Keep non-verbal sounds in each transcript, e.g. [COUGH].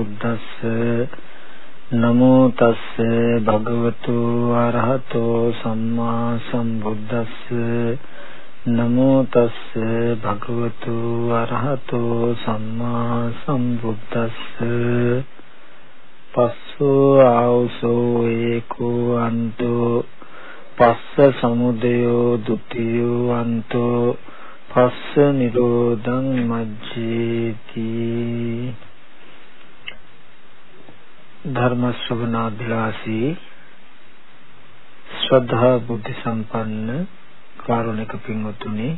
සම්බුද්දස්ස නමෝ තස්ස භගවතු අරහතෝ සම්මා සම්බුද්දස්ස නමෝ තස්ස භගවතු අරහතෝ සම්මා සම්බුද්දස්ස පස්සෝ ආවසෝ ඒකෝ අන්තෝ පස්ස සමුදයෝ ဒ ුතියෝ අන්තෝ පස්ස නිරෝධං මජ්ජේති ධර්ම ශ්‍රවණාභිලාෂී ශ්‍රද්ධා බුද්ධ සම්පන්න කාරුණික පින්වතුනි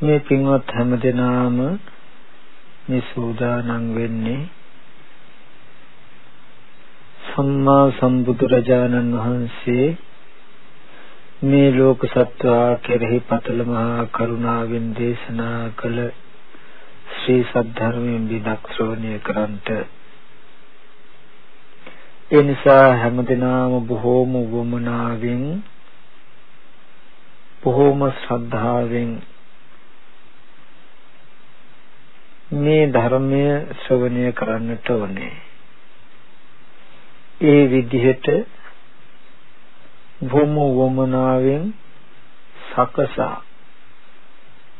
මේ පින්වත් හැමදෙනාම මේ සූදානම් වෙන්නේ සම්මා සම්බුදුරජාණන් වහන්සේ මේ ලෝක සත්වා කෙරෙහි පතල මහා කරුණාවෙන් දේශනා කළ ශ්‍රී සද්ධර්මයෙන් විදක් ශ්‍රවණය කරන්ට ඒ නිසා හැමදිනම බොහෝම වමනාවෙන් බොහෝම ශ්‍රද්ධාවෙන් මේ ධර්මය ශ්‍රවණය කරන්නට ඕනේ. ඒ විදිහට බොහොම වමනාවෙන් සකසා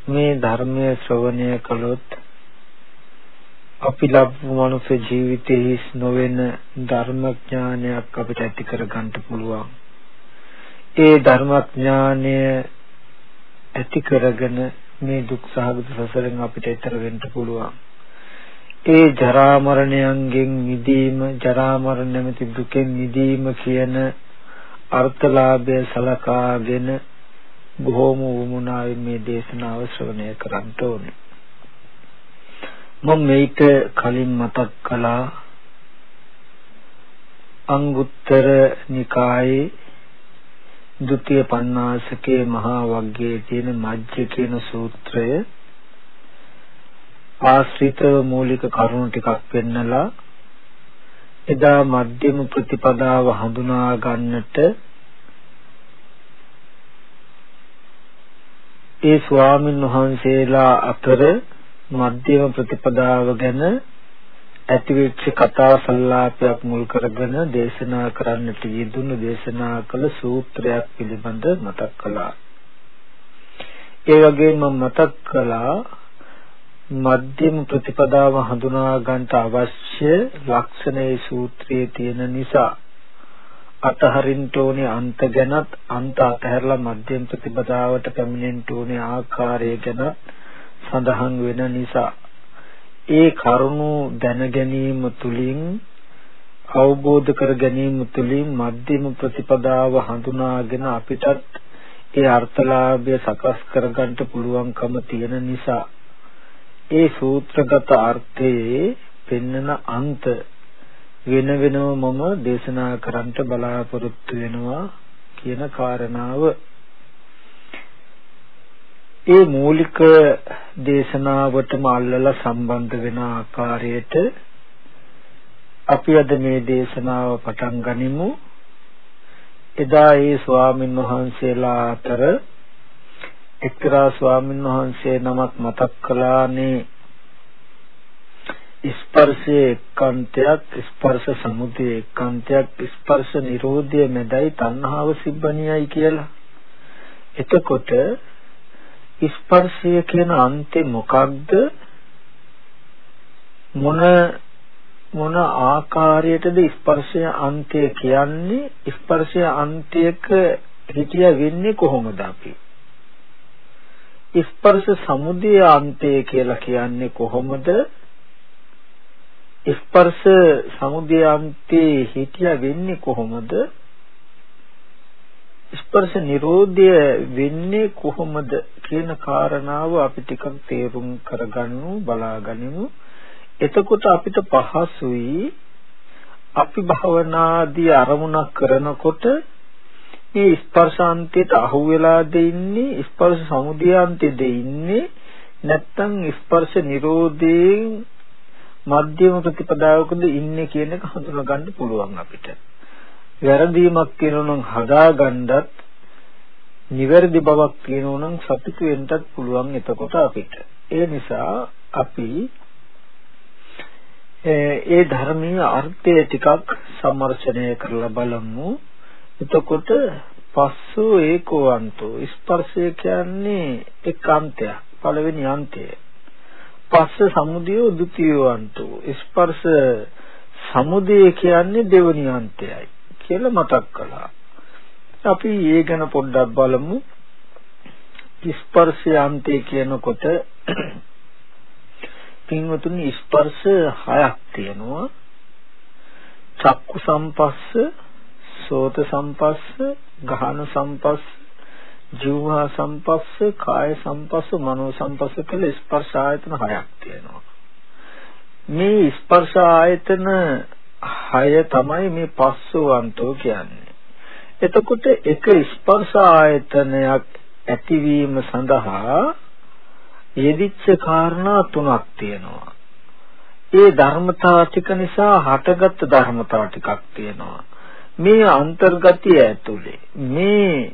මේ ධර්මය ශ්‍රවණය කළොත් අපි ලබපු මනුෂ්‍ය ජීවිතයේ නොවන ධර්මඥානයක් අපිට ඇති කර ගන්න පුළුවන්. ඒ ධර්මඥානය ඇති කරගෙන මේ දුක් සහගත සසරෙන් අපිට ඈතර වෙන්න පුළුවන්. ඒ ජරා මරණයන්ගෙන් මිදීම, ජරා මරණ නැමැති දුකෙන් මිදීම කියන අර්ථලාභය සලකාගෙන බොහෝම වුණාවේ මේ දේශනාව ශ්‍රවණය කරන්න ඕනේ. මම මේක කලින් මතක් කළා. අංගුත්තර නිකායේ ဒုတိ ය පඤ්ඤාසකේ මහා වග්ගයේ තියෙන මජ්ජ කියන සූත්‍රය ආශ්‍රිතව මූලික කරුණු ටිකක් පෙන්නලා එදා මධ්‍යම ප්‍රතිපදාව හඳුනා ගන්නට ඒ ස්වාමින් වහන්සේලා අතර මධ්‍යම ප්‍රතිපදාව ගැන ඇතිවෙච්ච කතා සංලාපයක් මුල් කරගෙන දේශනා කරන්නට යෙදුණු දේශනා කළ සූත්‍රයක් පිළිබඳ මතක් කළා. ඒ වගේම මතක් කළා මධ්‍යම ප්‍රතිපදාව හඳුනා ගන්නට අවශ්‍ය ලක්ෂණේ සූත්‍රයේ තියෙන නිසා අතහරින්න ඕනේ අන්ත ගැනත් අන්ත අතහැරලා මධ්‍යම ප්‍රතිපදාවට පැමිණෙන්න ඕනේ ආකාරය ගැන සඳහන් වෙන නිසා. ඒ කරුණු දැන ගැනීම තුලින් අවබෝධ කර ගැනීම තුලින් මධ්‍යම ප්‍රතිපදාව හඳුනාගෙන අපිටත් ඒ අර්ථලාභය සකස් කරගන්න පුළුවන්කම තියෙන නිසා. ඒ සූත්‍රගත අර්ථයේ පෙන්නන අන්ත වෙන වෙනම මම දේශනා කරන්නට බලාපොරොත්තු වෙනවා කියන කාරණාව. ඒ මූලික දේශනාවටම අල්ලලා සම්බන්ධ වෙන ආකාරයට අපි අද මේ දේශනාව පටන් ගනිමු එදා ඒ ස්වාමින් වහන්සේලා අතර එක්තරා ස්වාමින් වහන්සේ නමක් මතක් කළානේ ස්පර්ශයේ එක්කන්තයක් ස්පර්ශ සමුදය එක්කන්තයක් ස්පර්ශ නිරෝධය මැදයි තණ්හාව සිබ්බණියයි කියලා. එතකොට ස්පර්ශය කියන අන්තේ මොකක්ද? මොන මොන ආකාරයටද ස්පර්ශය අන්තය කියන්නේ? ස්පර්ශය අන්තයක හිතිය වෙන්නේ කොහොමද අපි? ස්පර්ශ සමුදය අන්තය කියලා කියන්නේ කොහොමද? ස්පර්ශ සමුදය අන්තේ හිතිය වෙන්නේ කොහොමද? ස්පර්ශ නිරෝධය වෙන්නේ කොහොමද කියන කාරණාව අපි ටිකක් තේරුම් කරගන්නු බලාගනිමු. එතකොට අපිට පහසුයි අපි භවනාදී අරමුණක් කරනකොට මේ ස්පර්ශාන්තයට අහු වෙලාද ඉන්නේ ස්පර්ශ සමුදයාන්තයේද ඉන්නේ නැත්නම් ස්පර්ශ නිරෝධයෙන් මධ්‍යම ප්‍රතිපදාවකද ඉන්නේ කියන එක හඳුනා ගන්න පුළුවන් අපිට. වැරදීමක් තියෙනවා නම් හදාගන්නත් නිවැරදි බවක් තියෙනවා නම් සතුටු වෙන්නත් පුළුවන් එතකොට අපිට. ඒ නිසා අපි ඒ ධර්මීය අර්ථය ටිකක් සම්මර්ෂණය කරලා බලමු. එතකොට පස්සෝ ඒකෝවන්තෝ ස්පර්ශය කියන්නේ එක් අන්තයක්. පළවෙනි අන්තය. පස්ස සමුදය ද්විතීයවන්තෝ ස්පර්ශ සමුදය කියන්නේ දෙවෙනි අන්තයයි කියලා මතක් කළා. අපි ඒ ගැන පොඩ්ඩක් බලමු. ස්පර්ශය අන්තය කියනකොට [CLEARS THROAT] පින්වතුනි ස්පර්ශ හයක් තියෙනවා. චක්කු සම්පස්ස, සෝත සම්පස්ස, ගහන සම්පස්ස, ජීවහා සම්පස්ස, කාය සම්පස්ස, මනෝ සම්පස්ස කියලා ස්පර්ශ ආයතන හයක් තියෙනවා. මේ ස්පර්ශ ආයතන හය තමයි මේ පස්සවන්තෝ කියන්නේ. එතකොට එක ස්පර්ශ ආයතනයක් ඇතිවීම සඳහා යෙදිච්ච කාරණා තුනක් තියෙනවා. ඒ ධර්මතා ටික නිසා හටගත් ධර්මතා ටිකක් තියෙනවා. මේ අන්තර්ගතය ඇතුලේ මේ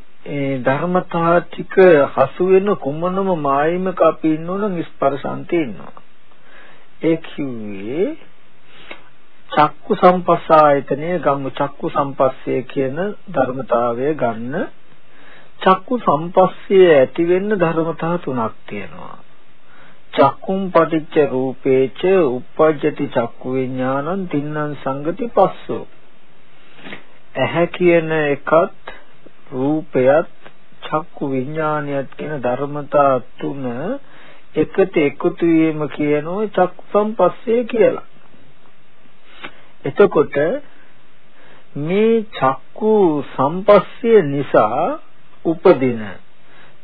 ධර්මතා ටික හසු වෙන කුමනම මායිමක අපි ඉන්නවනම් ස්පර්ශන්ති ඉන්නවා. ඒ කිව්වේ චක්කු සම්පස්සායතනයේ ගම්මු චක්කු සම්පස්සේ කියන ධර්මතාවය ගන්න. චක්කු සම්පස්සේ ඇති වෙන්න ධර්මතා තුනක් තියෙනවා. චක්කුම් පටිච්ච රූපේච uppajjati චක්කු විඥානං තින්නම් සංගති පස්සෝ. ඇහැ කියන එකත් රූපයත් චක්කු විඥානියත් කියන ධර්මතා තුන එකට එකතු වීම කියනෝ චක්කු සම්පස්සේ කියලා. එතකොට මේ චක්කු සම්පස්සේ නිසා උපදින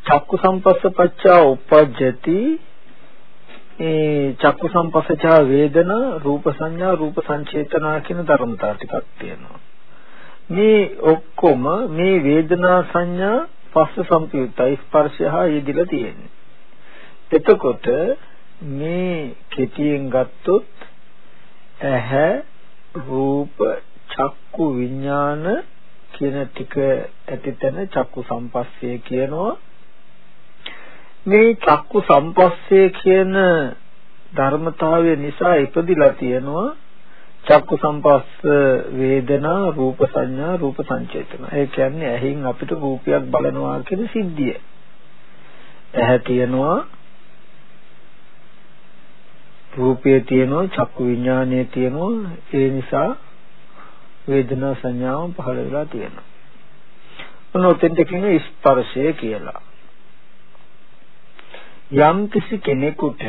චක්කු සම්පස්ස පච්චා උපජ්ජති. ඒ චක්කු සම්පස්සචා වේදනා රූප සංඥා රූප සංචේතනා කියන ධර්මතා ටිකක් තියෙනවා. මේ ඔක්කොම මේ වේදනා සංඥා පස්ස සම්පයුක්තයි ස්පර්ශය හා යෙදිලා තියෙන්නේ. එතකොට මේ කෙටියෙන් ගත්තොත් ඇහැ රූප චක්කු විඥාන කියන ටික ඇතිතන චක්කු සම්පස්සේ කියනවා. මේ චක්කු සම්පස්සේ කියන ධර්මතාවය නිසා ඉපදිලා තියෙනවා. චක්කු සම්පස්ස වේදනා රූප සංඥා රූප සංචේතන. ඒ කියන්නේ ඇහින් අපිට රූපයක් බලනවා කියන සිද්ධිය. ඇහැ තියෙනවා රූපය තියෙනවා චක්කු විඥානය තියෙනවා ඒ නිසා වේදනා සංඥාව පහළ වෙලා තියෙනවා. ඔන්න ඔතෙන්ට කියන්නේ ස්පර්ශය කියලා. යම් කිසි කෙනෙකුට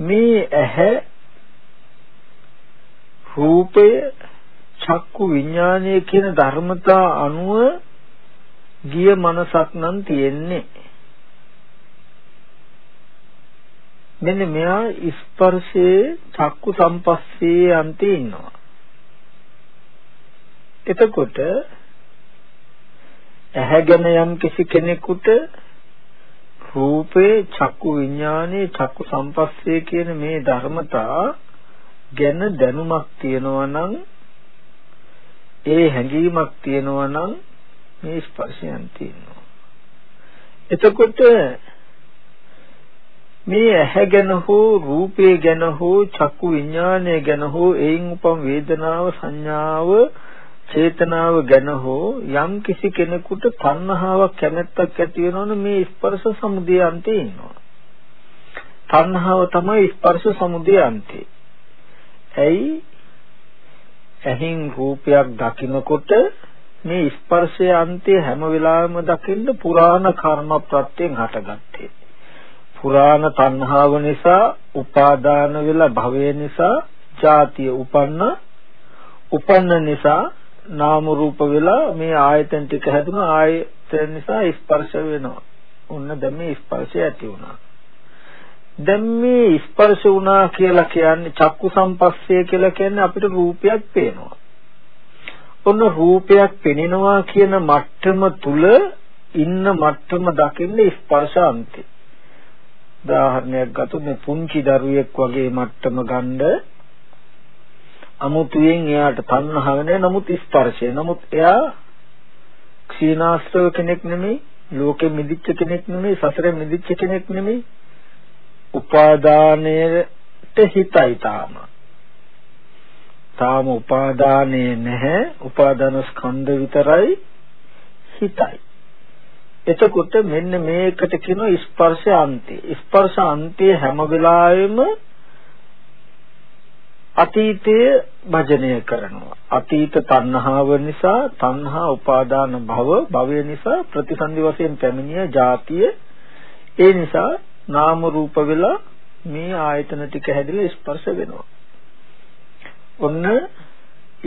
මේ ඇහැ රූපය චක්කු විඥානය කියන ධර්මතා අනුව ගිය මනසක් නම් තියෙන්නේ මෙන්න මෙයා ස්පර්ශයේ චක්කු සම්පස්සේ අන්තේ ඉන්නවා. එතකොට ඇහැගෙන යම් කිසි කෙනෙකුට රූපේ චක්කු විඥානේ චක්කු සම්පස්සේ කියන මේ ධර්මතා ගැන දැනුමක් තියෙනවා නම් ඒ හැඟීමක් තියෙනවා නම් මේ ස්පර්ශයන් තියෙනවා. එතකොට මේ ඇහැ ගැන හෝ රූපේ ගැන හෝ චක්කු විඥානය ගැන හෝ එයින් උපම් වේදනාව සංඥාව චේතනාව ගැන හෝ යම් කිසි කෙනෙකුට තණ්හාවක් කැමැත්තක් ඇති වෙනවනේ මේ ස්පර්ශ සමුදය අන්තේ ඉන්නවා. තණ්හාව තමයි ස්පර්ශ සමුදය අන්තේ. ඇයි ඇහින් රූපයක් දකිනකොට මේ ස්පර්ශයේ අන්තය හැම වෙලාවෙම දකින්න පුරාණ කර්ම ප්‍රත්‍යයෙන් හටගත්තේ. පුරාණ තණ්හාව නිසා උපාදාන වෙලා භවය නිසා ජාතිය උපන්න උපන්න නිසා නාම රූප වෙලා මේ ආයතන ටික හැදුනා ආයතන නිසා ස්පර්ශ වෙනවා. ඔන්න දැන් මේ ස්පර්ශය ඇති වුණා. දැන් මේ ස්පර්ශ වුණා කියලා කියන්නේ චක්කු සම්පස්සේ කියලා කියන්නේ අපිට රූපයක් පේනවා. ඔන්න රූපයක් පෙනෙනවා කියන මට්ටම තුල ඉන්න මට්ටම දකින්න ස්පර්ශාන්තේ. උදාහරණයක් ගත්තොත් මේ පුංචි දරුවෙක් වගේ මට්ටම ගන්න අමුතුවෙන් එයාට තණ්හාව නැහැ නමුත් ස්පර්ශය. නමුත් එයා ක්ෂීනාස්ත්‍රව කෙනෙක් නෙමෙයි, ලෝකෙ මිදිච්ච කෙනෙක් නෙමෙයි, සසරෙ මිදිච්ච කෙනෙක් නෙමෙයි. උපාදානයේ හිතයි තාම. තාම උපාදානේ නැහැ. උපාදාන ස්කන්ධ විතරයි හිතයි. එතකොට මෙන්න මේකට කියනවා ස්පර්ශ අන්තය. ස්පර්ශ අන්තය හැම වෙලාවෙම අතීතයේ භජනය කරනවා. අතීත තණ්හාව නිසා තණ්හා උපාදාන භව භවය නිසා ප්‍රතිසන්දි වශයෙන් පැමිණිය જાතිය ඒ නිසා නාම රූප වෙලා මේ ආයතන ටික හැදිලා ස්පර්ශ වෙනවා. ඔන්න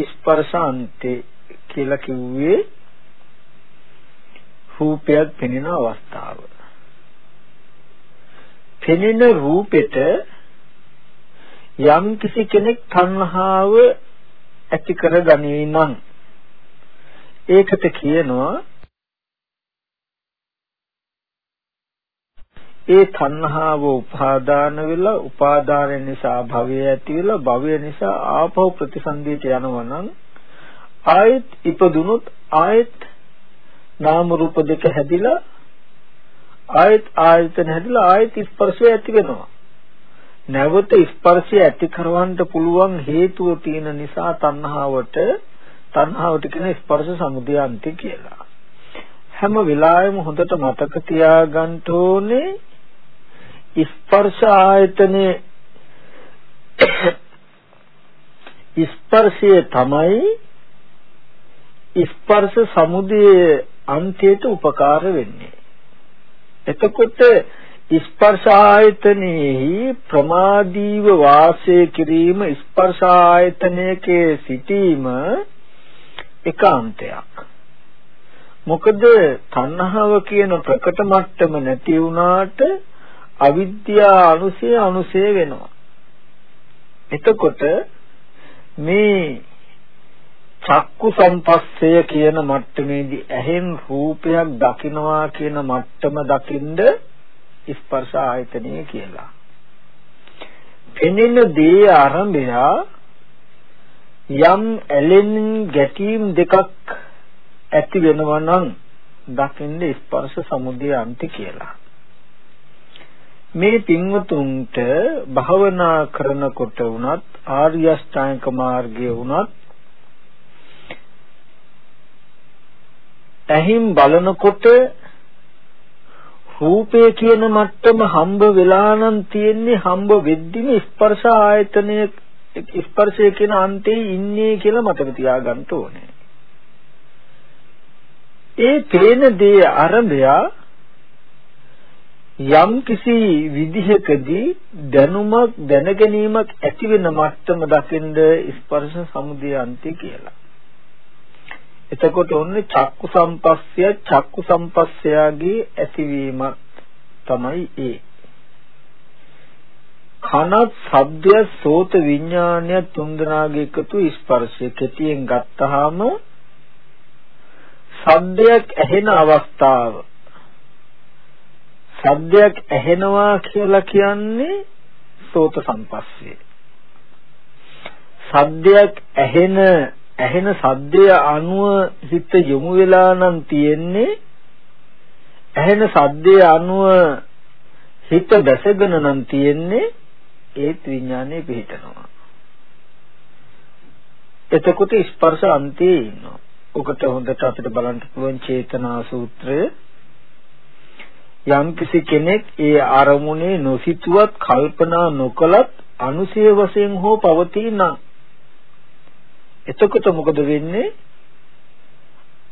ස්පර්ශාන්තේ කියලා කිව්වේ රූපයක් පෙනෙන අවස්ථාව. පෙනෙන රූපෙට යම් කිසි කෙනෙක් තණ්හාව ඇති කරගනී නම් ඒකට කියනවා ඒ තණ්හාව උපාදාන වෙලා උපාදාන නිසා භවය ඇති වෙලා භවය නිසා ආපහු ප්‍රතිසන්දියට යනවා නම් ආයෙත් ඉපදුනොත් ආයෙත් නාම රූප දෙක හැදිලා ආයෙත් ආයතන හැදිලා ආයෙත් ස්පර්ශය ඇති වෙනවා නැවත ස්පර්ශය ඇති කරවන්න පුළුවන් හේතුව තියෙන නිසා තණ්හාවට තණ්හාවට කියන ස්පර්ශ සමුදයන්ති කියලා. හැම වෙලාවෙම හොඳට මතක තියාගන්න ඕනේ ස්පර්ශ ආයතනේ [COUGHS] ස්පර්ශය තමයි ස්පර්ශ සමුදයේ අන්තයට උපකාර වෙන්නේ. එතකොට ස්පර්ශ ආයතනෙහි ප්‍රමාදීව වාසය කිරීම ස්පර්ශ ආයතනයේ සිටීම එකාන්තයක් මොකද තණ්හාව කියන ප්‍රකට මට්ටම නැති වුණාට අවිද්‍යා අනුසය අනුසය වෙනවා එතකොට මේ චක්කු සම්පස්සය කියන මට්ටමේදී ඇහෙන් රූපයක් දකිනවා කියන මට්ටම දකින්ද ස්පර්ශ ආයතනය කියලා. පෙනෙන දේ ආරම්භය යම් ඇලෙන් ගැටීම් දෙකක් ඇති වෙනවා නම් දකින්න ස්පර්ශ සමුදය අන්ති කියලා. මේ පින්වතුන්ට භාවනා කරනකොට වුණත් ආර්ය අෂ්ටාංග මාර්ගය වුණත් ඇහිම් බලනකොට රූපය කියන මට්ටම හම්බ වෙලා නම් තියෙන්නේ හම්බ වෙද්දිම ස්පර්ශ ආයතනය ස්පර්ශය කියන අන්තේ ඉන්නේ කියලා මතක තියාගන්න ඕනේ. ඒ පේන දේ අරඹය යම් කිසි විදිහකදී දැනුමක් දැනගැනීමක් ඇති වෙන මට්ටම දකින්ද ස්පර්ශ සමුදය අන්තය කියලා. එතකොට ඔන්නේ චක්කු සම්පස්සය චක්කු සම්පස්සයාගේ ඇතිවීමක් තමයි ඒ. කනත් ශබ්දය සෝත විඥානය තුන්දනාගේ එකතු ස්පර්ශය කෙටියෙන් ගත්තාම ශබ්දයක් ඇහෙන අවස්ථාව ශබ්දයක් ඇහෙනවා කියලා කියන්නේ සෝත සම්පස්සේ ශබ්දයක් ඇහෙන ඇහෙන සද්දය අනුව හිත යොමු වෙලා නම් තියෙන්නේ ඇහෙන සද්දය අනුව හිත දැසගෙන නම් තියෙන්නේ ඒත් විඥානයේ පිහිටනවා. එතකොට ස්පර්ශ අන්තයේ ඉන්නවා. ඔකට හොඳට අපිට බලන්න පුළුවන් චේතනා සූත්‍රය. යම් කිසි කෙනෙක් ඒ අරමුණේ නොසිතුවත් කල්පනා නොකලත් අනුසය වශයෙන් හෝ පවතී නම් එතකොට මොකද වෙන්නේ?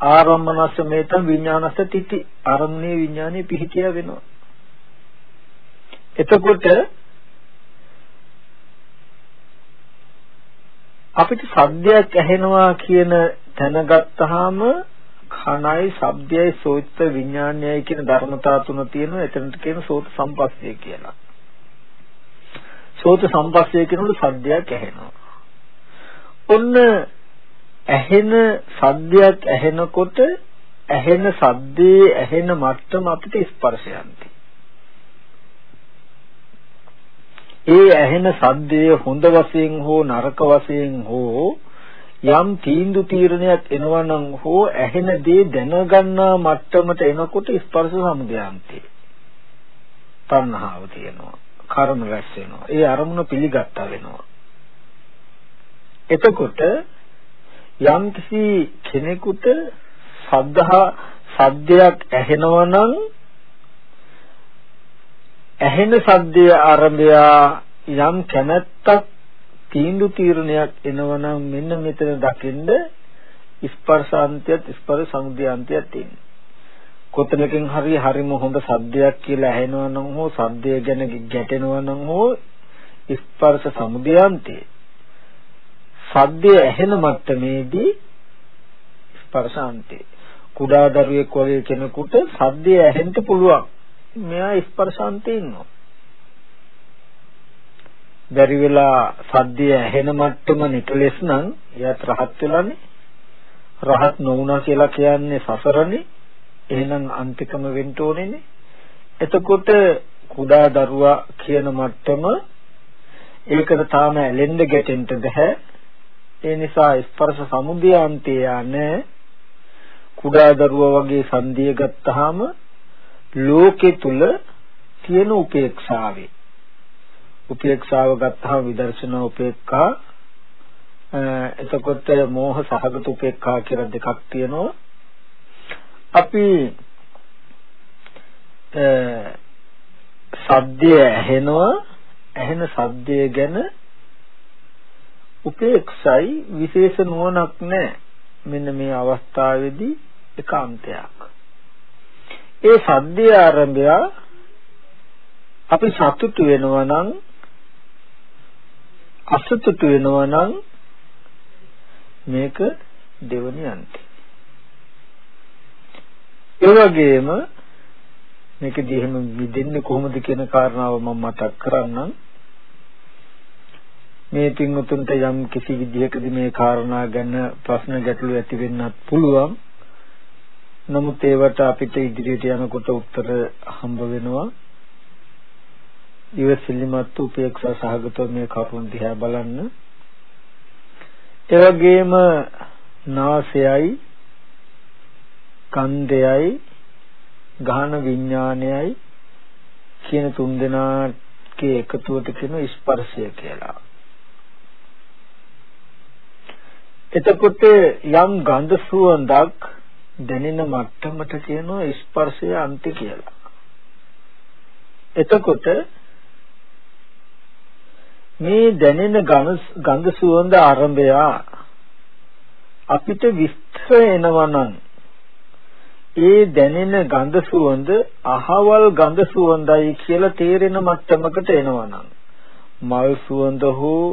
ආරම්මනස්ස මේතම් විඥානස්ස තිති ආරම්මනේ විඥානේ පිහිටිය වෙනවා. එතකොට අපිට සද්දයක් ඇහෙනවා කියන දැනගත්තාම කනයි ශබ්දයයි සෝත විඥානයයි කියන ධර්මතා තුන තියෙනවා එතනට කියන සෝත සම්පස්සය කියලා. සෝත සම්පස්සය කියනකොට සද්දයක් ඇහෙනවා. ඔන්න ඇහෙන සද්දයක් ඇහෙනකොට ඇහෙන සද්දේ ඇහෙන මට්ටම අපිට ස්පර්ශයන්ති. ඒ ඇහෙන සද්දේ හොඳ වශයෙන් හෝ නරක වශයෙන් හෝ යම් තීන්දුව තීරණයක් එනවා නම් හෝ ඇහෙන දේ දැනගන්නා මට්ටමට එනකොට ස්පර්ශ සමුදයන්ති. තණ්හාව තියෙනවා. කර්ම රැස් වෙනවා. ඒ අරමුණ පිළිගත්තා වෙනවා. එතකොට යම් කිසි කෙනෙකුට සද්ධා සද්දයක් ඇහෙනවා නම් ඇහෙන සද්දය ආරම්භය යම් කැමැත්තක් තීන්දු තීරණයක් එනවනම් මෙන්න මෙතන දකින්න ස්පර්ශාන්තයත් ස්පර්ශ සමුදයාන්තයත් තියෙනවා. කොතනකින් හරි හරිම හොඳ සද්දයක් කියලා ඇහෙනවා නම් හෝ සද්දය ගැන ගැටෙනවා නම් හෝ ස්පර්ශ සමුදයාන්තේ සද්දය ඇහෙන මට්ටමේදී ස්පර්ශාන්තේ. කුඩා දරුවෙක් වගේ කෙනෙකුට සද්දය ඇහෙන්න පුළුවන්. මෙයා ස්පර්ශාන්තේ ඉන්නවා. බැරි වෙලා සද්දය ඇහෙන මට්ටම නිකලෙස් නම් එයාත් රහත් වෙලානේ රහත් නොවුණා කියලා කියන්නේ සසරනේ. එහෙනම් අන්තිකම වෙන්න ඕනේනේ එතකොට කුඩා දරුවා කියන මට්ටම ඒකට තාම ඇලෙන්න ගැටෙන්න බෑ ඒ නිසා ස්පර්ශ සමුදය අන්තය යන්නේ කුඩා දරුවා වගේ සංදිය ගත්තාම ලෝකෙ තුල තියෙන උපේක්ෂාවේ. උපේක්ෂාව ගත්තාම විදර්ශනා උපේක්ඛා. එතකොට මෝහ සහගත උපේක්ඛා කියලා දෙකක් තියෙනවා. අපි සද්දය ඇහෙනවා. ඇහෙන සද්දය ගැන උපේක්ෂයි විශේෂ නුවණක් නැහැ මෙන්න මේ අවස්ථාවේදී එකාන්තයක් ඒ සද්දේ ආරම්භය අපි සතුටු වෙනවා නම් අසතුටු වෙනවා නම් මේක දෙවනි අන්තය. ඒ වගේම මේකදී එහෙම මිදෙන්නේ කොහොමද කියන කාරණාව මම මතක් කරන්නම්. මේ පින්වතුන්ට යම් කිසි විදිහකදී මේ කාරණා ගැන ප්‍රශ්න ගැටලු ඇති වෙන්නත් පුළුවන්. නමුත් ඒවට අපිට ඉදිරියට යනකොට උත්තර හම්බ වෙනවා. ඉවසිලිමත් උපේක්ෂා සහගතව මේ කරුණ දිහා බලන්න. ඒ වගේම නාසයයි කන්දයයි ගහන විඥානයයි කියන තුන් දෙනාගේ එකතුවට කියන ස්පර්ශය කියලා. එතකොට යම් ගන්ධ සුවඳක් දැනෙන මට්ටමට කියනවා ස්පර්ශය අන්ති කියලා. එතකොට මේ දැනෙන ගඳ සුවඳ ආරම්භය අපිට විස්තර එනවනම් ඒ දැනෙන ගඳ සුවඳ අහවල් ගඳ සුවඳයි කියලා තේරෙන මට්ටමකට එනවනම් මල් සුවඳ හෝ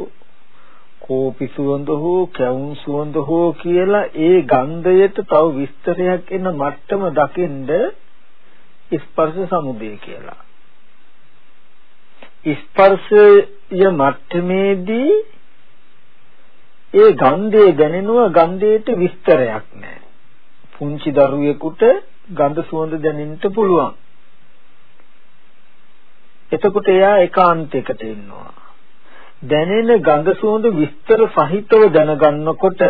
කෝපි සුවඳ හෝ කැවුම් සුවඳ හෝ කියලා ඒ ගන්ධයට තව විස්තරයක් එන මට්ටම දකින්ද ස්පර්ශ සමුදය කියලා ස්පර්ශය මට්ටමේදී ඒ ගන්ධය දැනෙනවා ගන්ධයට විස්තරයක් නැහැ. පුංචි දරුවෙකුට ගඳ සුවඳ දැනෙන්න පුළුවන්. එතකොට එයා ඒකාන්තයකට ඉන්නවා. දැනෙන ගඳ සුවඳ විස්තර සහිතව දැනගන්නකොට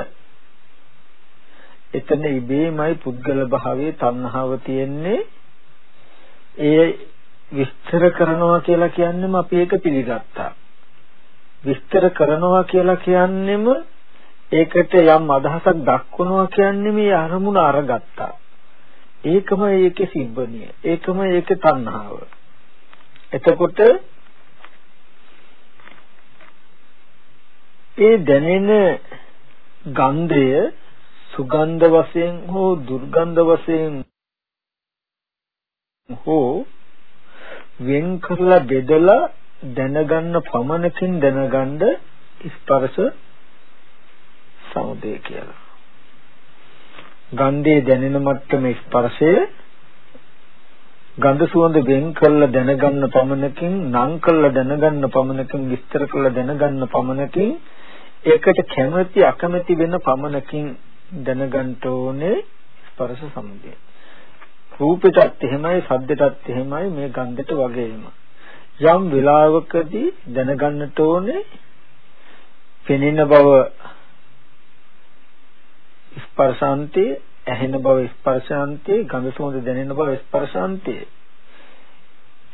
එතන ඉබේමයි පුද්ගල භාවයේ තණ්හාව තියෙන්නේ. ඒ විස්තර කරනවා කියලා කියන්නේම අපි ඒක පිළිගත්තා. විස්තර කරනවා කියලා කියන්නේම ඒකට යම් අදහසක් දක්වනවා කියන්නේ මේ අරමුණ අරගත්තා. ඒකම ඒකේ සිබ්බනිය. ඒකම ඒකේ තණ්හාව. එතකොට ඒ දැනෙන ගන්ධය සුගන්ධ වශයෙන් හෝ දුර්ගන්ධ වශයෙන් හෝ වෙන් කරලා බෙදලා දැනගන්න පමණකින් දැනගන්න ස්පර්ශ සමුදය කියලා. ගන්ධයේ දැනෙන මට්ටම ස්පර්ශය ගන්ධ සුවඳ වෙන් කරලා දැනගන්න පමණකින් නම් කරලා දැනගන්න පමණකින් විස්තර කරලා දැනගන්න පමණකින් ඒකට කැමැති අකමැති වෙන පමණකින් දැනගන්න ඕනේ ස්පර්ශ සමුදය. රූපෙටත් එහෙමයි ශබ්දෙටත් එහෙමයි මේ ගන්ධෙට වගේම යම් වෙලාවකදී දැනගන්නට ඕනේ පෙනෙන බව ස්පර්ශාන්තේ ඇහෙන බව ස්පර්ශාන්තේ ගඳ සුවඳ දැනෙන බව ස්පර්ශාන්තේ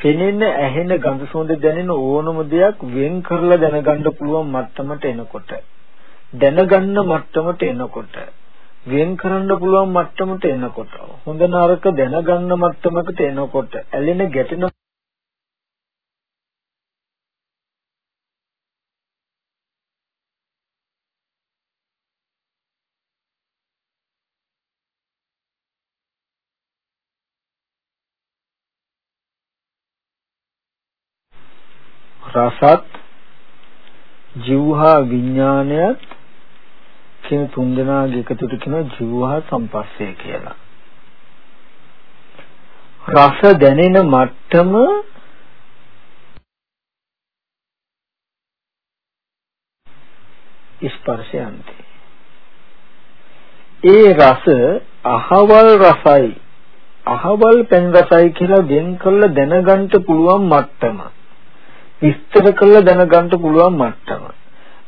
පෙනෙන ඇහෙන ගඳ සුවඳ දැනෙන ඕනම දෙයක් වෙන් කරලා දැනගන්න පුළුවන් මට්ටමට එනකොට. දැනගන්න මට්ටමට එනකොට. වෙන් කරන්න පුළුවන් මට්ටමට එනකොට. හොඳ නරක දැනගන්න මට්ටමකට එනකොට. ඇලෙන ගැටෙන රසත් ජීවහා විඥානයත් කියන තුන් දෙනාගේ එකතුට කියන ජීවහා සම්පස්සේ කියලා. රස දැනෙන මට්ටම ස්පර්ශයන්ති. ඒ රස අහවල් රසයි අහවල් පෙන් රසයි කියලා වෙන් කරලා දැනගන්න පුළුවන් මට්ටම. විස්තර කරලා දැනගන්න පුළුවන් මට්ටම.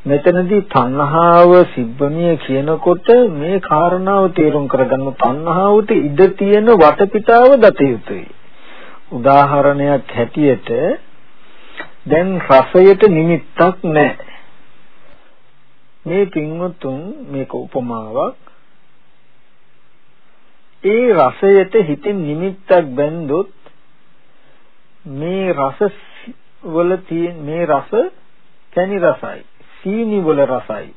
මෙතනදී තණ්හාව සිබ්බමිය කියනකොට මේ කාරණාව තේරුම් කරගන්න තණ්හාවට ඉඩ තියෙන වටපිටාව දත යුතුයි. උදාහරණයක් හැටියට දැන් රසයට නිමිත්තක් නැහැ. මේ පින්වතුන් මේක උපමාවක්. ඒ රසයට හිතින් නිමිත්තක් බැන්දොත් මේ රස වල තියෙන මේ රස කැණි රසයි. සීනි වල රසයි.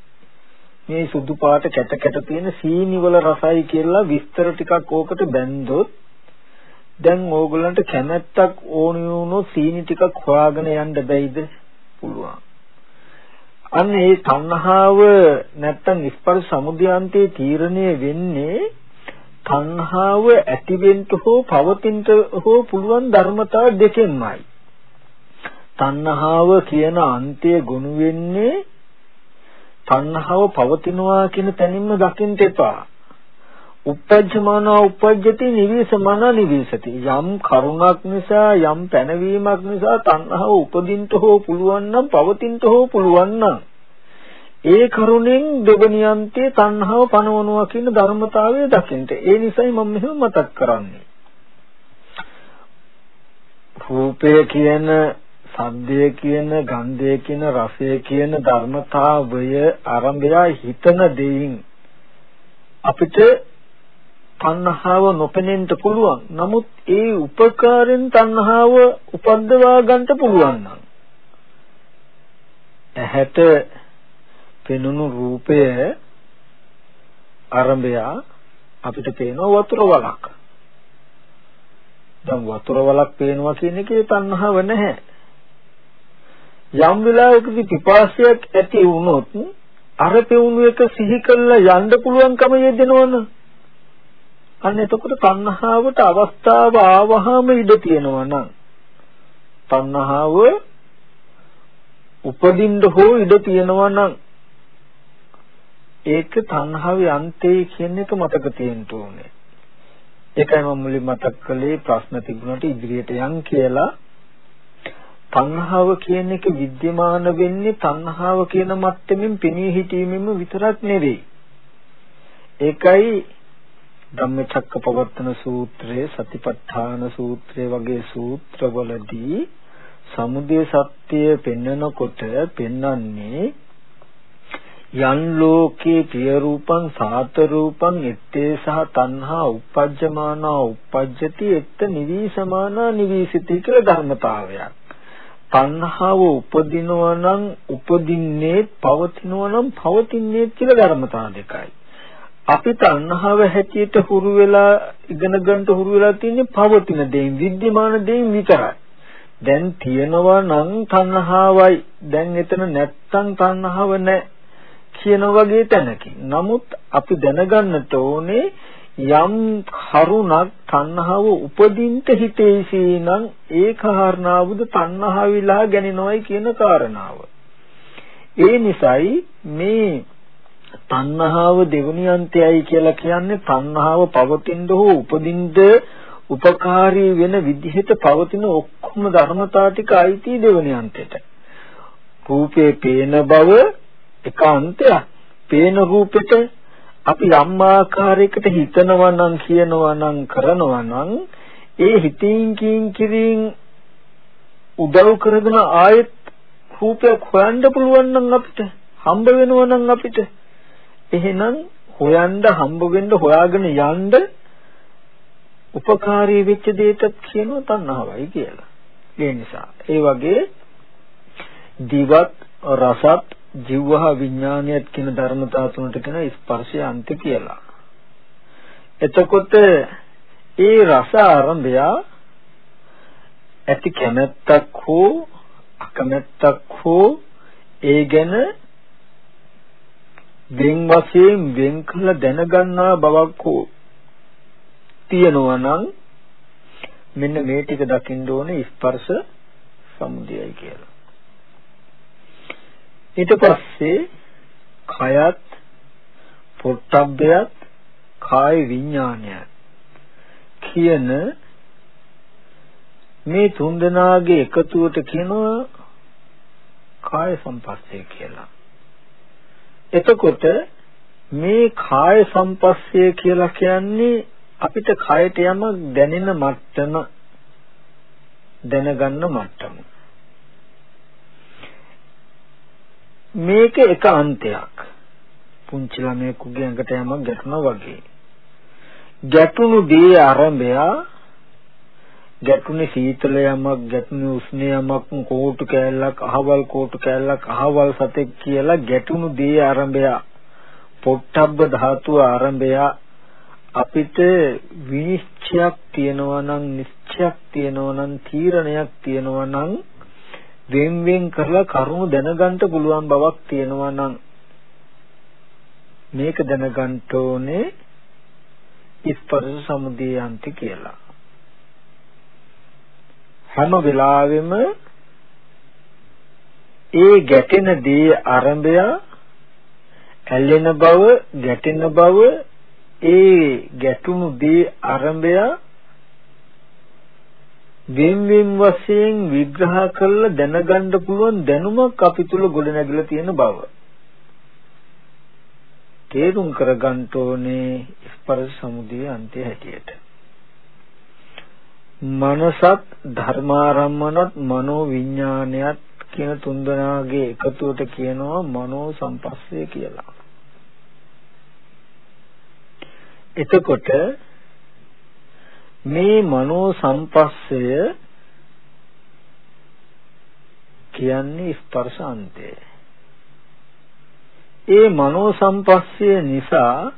මේ සුදු පාට කැට කැට තියෙන සීනි වල රසයි කියලා විස්තර ටිකක් ඕකට බැන්දොත් දැන් ඕගොල්ලන්ට කැමැත්තක් ඕනි වුණොත් සීනි ටිකක් හොයාගෙන යන්න බැයිද පුළුවන්. අන්න ඒ තණ්හාව නැත්තම් ස්පර්ශ සමුදයාන්තයේ තීරණය වෙන්නේ තණ්හාව ඇතිවෙන්න හෝ පවතින්න හෝ පුළුවන් ධර්මතා දෙකෙන්මයි. තණ්හාව කියන අන්තය ගොනු වෙන්නේ තණ්හාව පවතිනවා කියන තැනින්ම දකින්න එපා. උපජ්ජමානා උපජ්ජති නිවිසමානා නිවිසති. යම් කරුණක් නිසා යම් පැනවීමක් නිසා තණ්හාව උපදින්න හෝ පුළුවන් නම් පවතින්න හෝ පුළුවන් නම් ඒ කරුණෙන් දෙවනි අන්තයේ තණ්හාව පනවනවා කියන ධර්මතාවය දකින්න. ඒ නිසයි මම මෙහෙම මතක් කරන්නේ. රූපය කියන සද්දය කියන ගන්ධය කියන රසය කියන ධර්මතාවය ආරම්භය හිතන දෙයින් අපිට තණ්හාව නොපෙනෙන්න පුළුවන්. නමුත් ඒ උපකාරයෙන් තණ්හාව උපද්දවා ගන්න පුළුවන් නම් ඇහැට පෙනුණු රූපය ආරම්භය අපිට පේන වතුර වලක්. දැන් වතුර වලක් පේනවා කියන එකේ තණ්හාව නැහැ. යම් වෙලාවකදී පිපාසයක් ඇති වුණොත් අර පෙවුණු එක සිහි කරලා යන්න පුළුවන්කම යෙදෙනවන. අන්න එතකොට තණ්හාවට අවස්ථාව ආවහම ඉඩ තියෙනවා නම් තණ්හාව උපදින්න හෝ ඉඩ තියෙනවා නම් ඒක තණ්හාවේ අන්තය කියන එක මතක තියෙන්න ඕනේ. ඒකයි මම මුලින් මතක් කළේ ප්‍රශ්න තිබුණාට ඉදිරියට යන් කියලා. තණ්හාව කියන එක विद्यमान වෙන්නේ තණ්හාව කියන මට්ටමින් පෙනී හිටීමෙම විතරක් නෙවෙයි. ඒකයි ධම්මචක්කපවත්තන සූත්‍රයේ සතිපට්ඨාන සූත්‍රයේ වගේ සූත්‍රවලදී සමුදය සත්‍ය පෙන්වනකොට පෙන්වන්නේ යන් ලෝකේ පිය රූපං සාත රූපං ettේ සහ තණ්හා uppajjamana uppajjati etta nivisamana nivisiti කියලා ධර්මතාවයක්. තණ්හාව උපදිනවා නම් උපදින්නේ පවතිනවා නම් පවතින්නේ කියලා ධර්මතා දෙකයි. අපි තණ්හාව හැටියට හුරු වෙලා ඉගෙන ගන්නට හුරු වෙලා තින්නේ පවතින දෙයින් විද්‍යමාන දෙයින් විතරයි. දැන් තියනවා නම් තණ්හාවයි. දැන් එතන නැත්තම් තණ්හාව නැහැ කියන වගේ තැනකින්. නමුත් අපි දැනගන්නට ඕනේ යම් කරුණක් තණ්හාව උපදින්න හිතේසී නම් ඒ කාරණාවද තණ්හාවිලා ගැනෙනවයි කියන කාරණාව. ඒ නිසායි මේ තණ්හාව දෙවනි අන්තයයි කියලා කියන්නේ තණ්හාව පවතින හෝ උපදින්න උපකාරී වෙන විදිහට පවතින ඔක්කොම ධර්මතා ටික අයිති දෙවනි අන්තයට. රූපේ පේන බව එක අන්තයක්. පේන රූපෙට අපි යම් ආකාරයකට හිතනවා නම් කියනවා නම් කරනවා නම් ඒ හිතින් කින් කිරින් උදව් කරගෙන ආයෙත් රූපයක් හොයන්න පුළුවන් නම් අපිට හම්බ වෙනවා නම් අපිට එහෙනම් හොයන්න හම්බ වෙන්න හොයාගෙන යන්න උපකාරී වෙච්ච දෙයකට කියනවා තණ්හාවයි කියලා. ඒ නිසා ඒ වගේ දිවත් රසත් ජීවහ විඥානියත් කියන ධර්මතා තුනට කියන ස්පර්ශය අන්ත කියලා. එතකොට ඒ රස ආරම්භය ඇති කැමැත්තක් හෝ අකමැත්තක් හෝ ඒ ගැන වෙන් වශයෙන් වෙන් කළ දැනගන්නා බවක් හෝ තියෙනවා නම් මෙන්න මේ ටික දකින්න ඕනේ ස්පර්ශ සමුදයයි කියලා. ඊට පස්සේ කයත් පොට්ටබ්බයත් කාය විඥානයත් කියන මේ තුන්දෙනාගේ එකතුවට කියනවා කාය සම්පස්සේ කියලා. එතකොට මේ කාය සම්පස්සේ කියලා කියන්නේ අපිට කයට යමක් දැනෙන මට්ටම දැනගන්න මට්ටම. මේක එක අන්තයක්. පුංචි ළමයෙකුගේ ඇඟට යමක් ගැටුණා වගේ. ගැටුණු දේ ආරම්භය ගැටුනේ සීතල යමක් ගැටුනේ උෂ්ණ යමක් කෝටු කෑල්ලක් අහවල් කෝටු කෑල්ලක් අහවල් සතෙක් කියලා ගැටුණු දේ ආරම්භය පොට්ටබ්බ ධාතුව ආරම්භය අපිට විනිශ්චයක් තියෙනවා නම් නිශ්චයක් තියෙනවා නම් තීරණයක් තියෙනවා නම් වෙන් වෙන් කරලා කරුණු දැනගන්න පුළුවන් බවක් තියෙනවා නම් මේක දැනගන්න ඕනේ ස්පර්ශ සමුදයන්ති කියලා. හැම වෙලාවෙම ඒ ගැටෙන දේ ආරම්භය ඇලෙන බව ගැටෙන බව ඒ ගැටුණු දේ ආරම්භය වෙන් වෙන් වශයෙන් විග්‍රහ කරලා දැනගන්න පුළුවන් දැනුමක් අපි තුල ගොඩනැගිලා තියෙන බව තේරුම් කරගන්න ඕනේ ස්පර්ශ සමුදය අන්තය හැටියට මනසත් ධර්මාරම්මනත් මනෝ විඥානයත් කියන තුන්දෙනාගේ එකතුවට කියනවා මනෝ සම්පස්සේ කියලා. එතකොට මේ මනෝ සම්පස්සය කියන්නේ ස්පර්ශාන්තය. ඒ මනෝ සම්පස්සය නිසා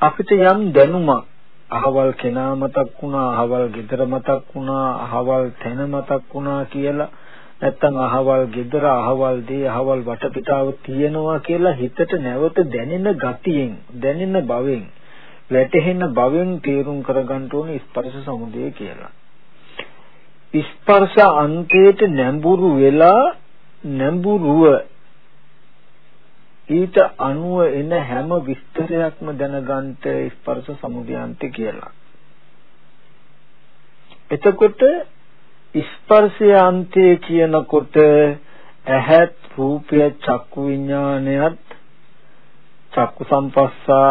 අපිට යම් දැනුමක් අහවල් කෙනා මතක් වුණා අහවල් ගෙදර මතක් වුණා අහවල් තැන මතක් වුණා කියලා නැත්තම් අහවල් ගෙදර අහවල් දේ අහවල් වටපිටාව තියෙනවා කියලා හිතට නැවත දැනෙන ගතියෙන් දැනෙන බවෙන් වැටහෙන බවෙන් තේරුම් කරගන්න ඕනේ ස්පර්ශ සමුදය කියලා. ස්පර්ශ අන්තයට නැඹුරු වෙලා නැඹුරුව ඊට අනුව එන හැම විස්තරයක්ම දැනගන්න ස්පර්ශ සමුදයන්ති කියලා. එතකොට ස්පර්ශය අන්තය කියනකොට ඇහත් රූපය චක්කු විඥානයත් චක්කු සම්පස්සා